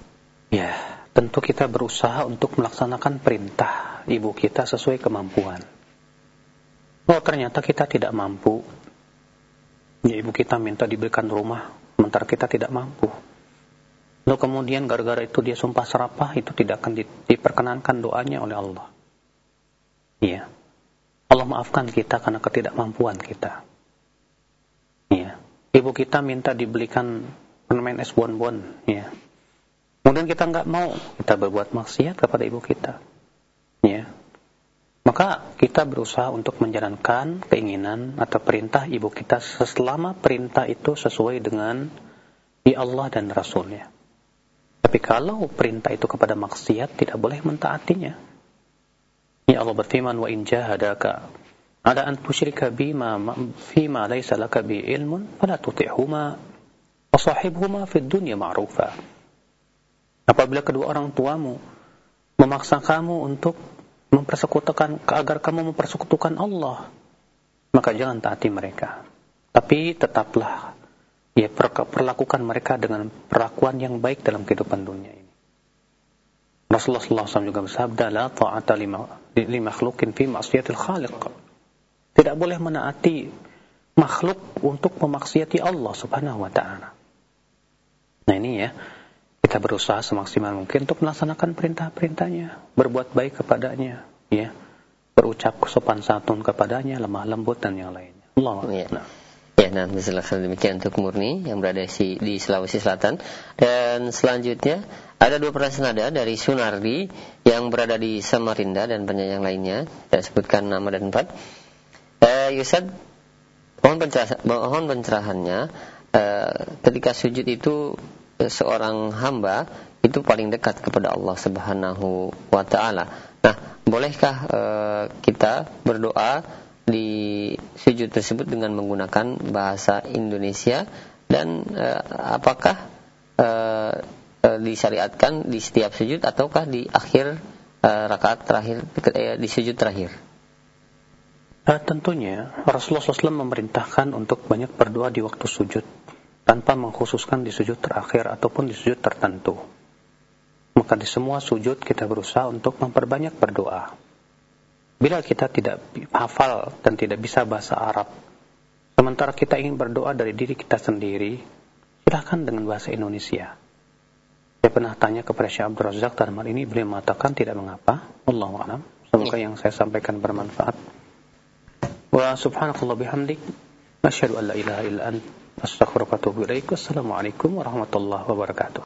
S1: Ya, tentu kita berusaha untuk melaksanakan perintah ibu kita sesuai kemampuan. Oh, ternyata kita tidak mampu. Ya, ibu kita minta diberikan rumah, sementara kita tidak mampu. Lalu kemudian gara-gara itu dia sumpah serapah, itu tidak akan di, diperkenankan doanya oleh Allah. Iya. Allah maafkan kita karena ketidakmampuan kita. Iya. Ibu kita minta dibelikan permen es bonbon, ya. Kemudian kita nggak mau, kita berbuat maksiat kepada ibu kita. Ya. Maka kita berusaha untuk menjalankan keinginan atau perintah ibu kita selama perintah itu sesuai dengan di Allah dan Rasulnya. Tapi kalau perintah itu kepada maksiat, tidak boleh mentaatinya. Ya Allah berfirman wa in jahadaka ada an tusyrika bima fima laysa laka bi ilmun fala tuti'huma wa sahibhuma fid dunya ma'rufa. Apabila kedua orang tuamu memaksa kamu untuk mempersekutukan agar kamu mempersekutukan Allah, maka jangan taati mereka. Tapi tetaplah ya perlakukan mereka dengan perlakuan yang baik dalam kehidupan dunia ini. Rasulullah SAW juga bersabda, La ta'ata li makhlukin fi maksiatil khaliq. Tidak boleh menaati makhluk untuk memaksiati Allah subhanahu wa ta'ala. Nah ini ya, kita berusaha semaksimal mungkin untuk melaksanakan perintah-perintahnya, berbuat baik kepadanya, ya, berucap sopan santun kepadanya, lemah lembut dan yang lainnya. Allah.
S2: Ya. Nah. Ya, nah, demikian untuk Murni yang berada di Sulawesi Selatan. Dan selanjutnya ada dua perasaan nada dari Sunardi yang berada di Samarinda dan banyak yang lainnya. Saya sebutkan nama dan tempat. Eh, Yusad, mohon, pencerah, mohon pencerahannya. Eh, ketika sujud itu eh, seorang hamba itu paling dekat kepada Allah Subhanahu wa taala. Nah, bolehkah eh, kita berdoa di sujud tersebut dengan menggunakan bahasa Indonesia dan uh, apakah uh, uh, disyariatkan di setiap sujud ataukah di akhir uh, rakaat terakhir uh, di sujud terakhir?
S1: Uh, tentunya Rasulullah SAW memerintahkan untuk banyak berdoa di waktu sujud tanpa mengkhususkan di sujud terakhir ataupun di sujud tertentu. Maka di semua sujud kita berusaha untuk memperbanyak berdoa. Bila kita tidak hafal dan tidak bisa bahasa Arab, sementara kita ingin berdoa dari diri kita sendiri, silahkan dengan bahasa Indonesia. Saya pernah tanya kepada Syekh Abdul Razak dalam hal ini, beliau mengatakan tidak mengapa. Allah a'lam. Semoga yang saya sampaikan bermanfaat. Wa subhanakallah bihamdik. Asyhadu an la ilaha illa ant. Astaghfiruka wa atubu ilaik. Wassalamualaikum warahmatullahi wabarakatuh.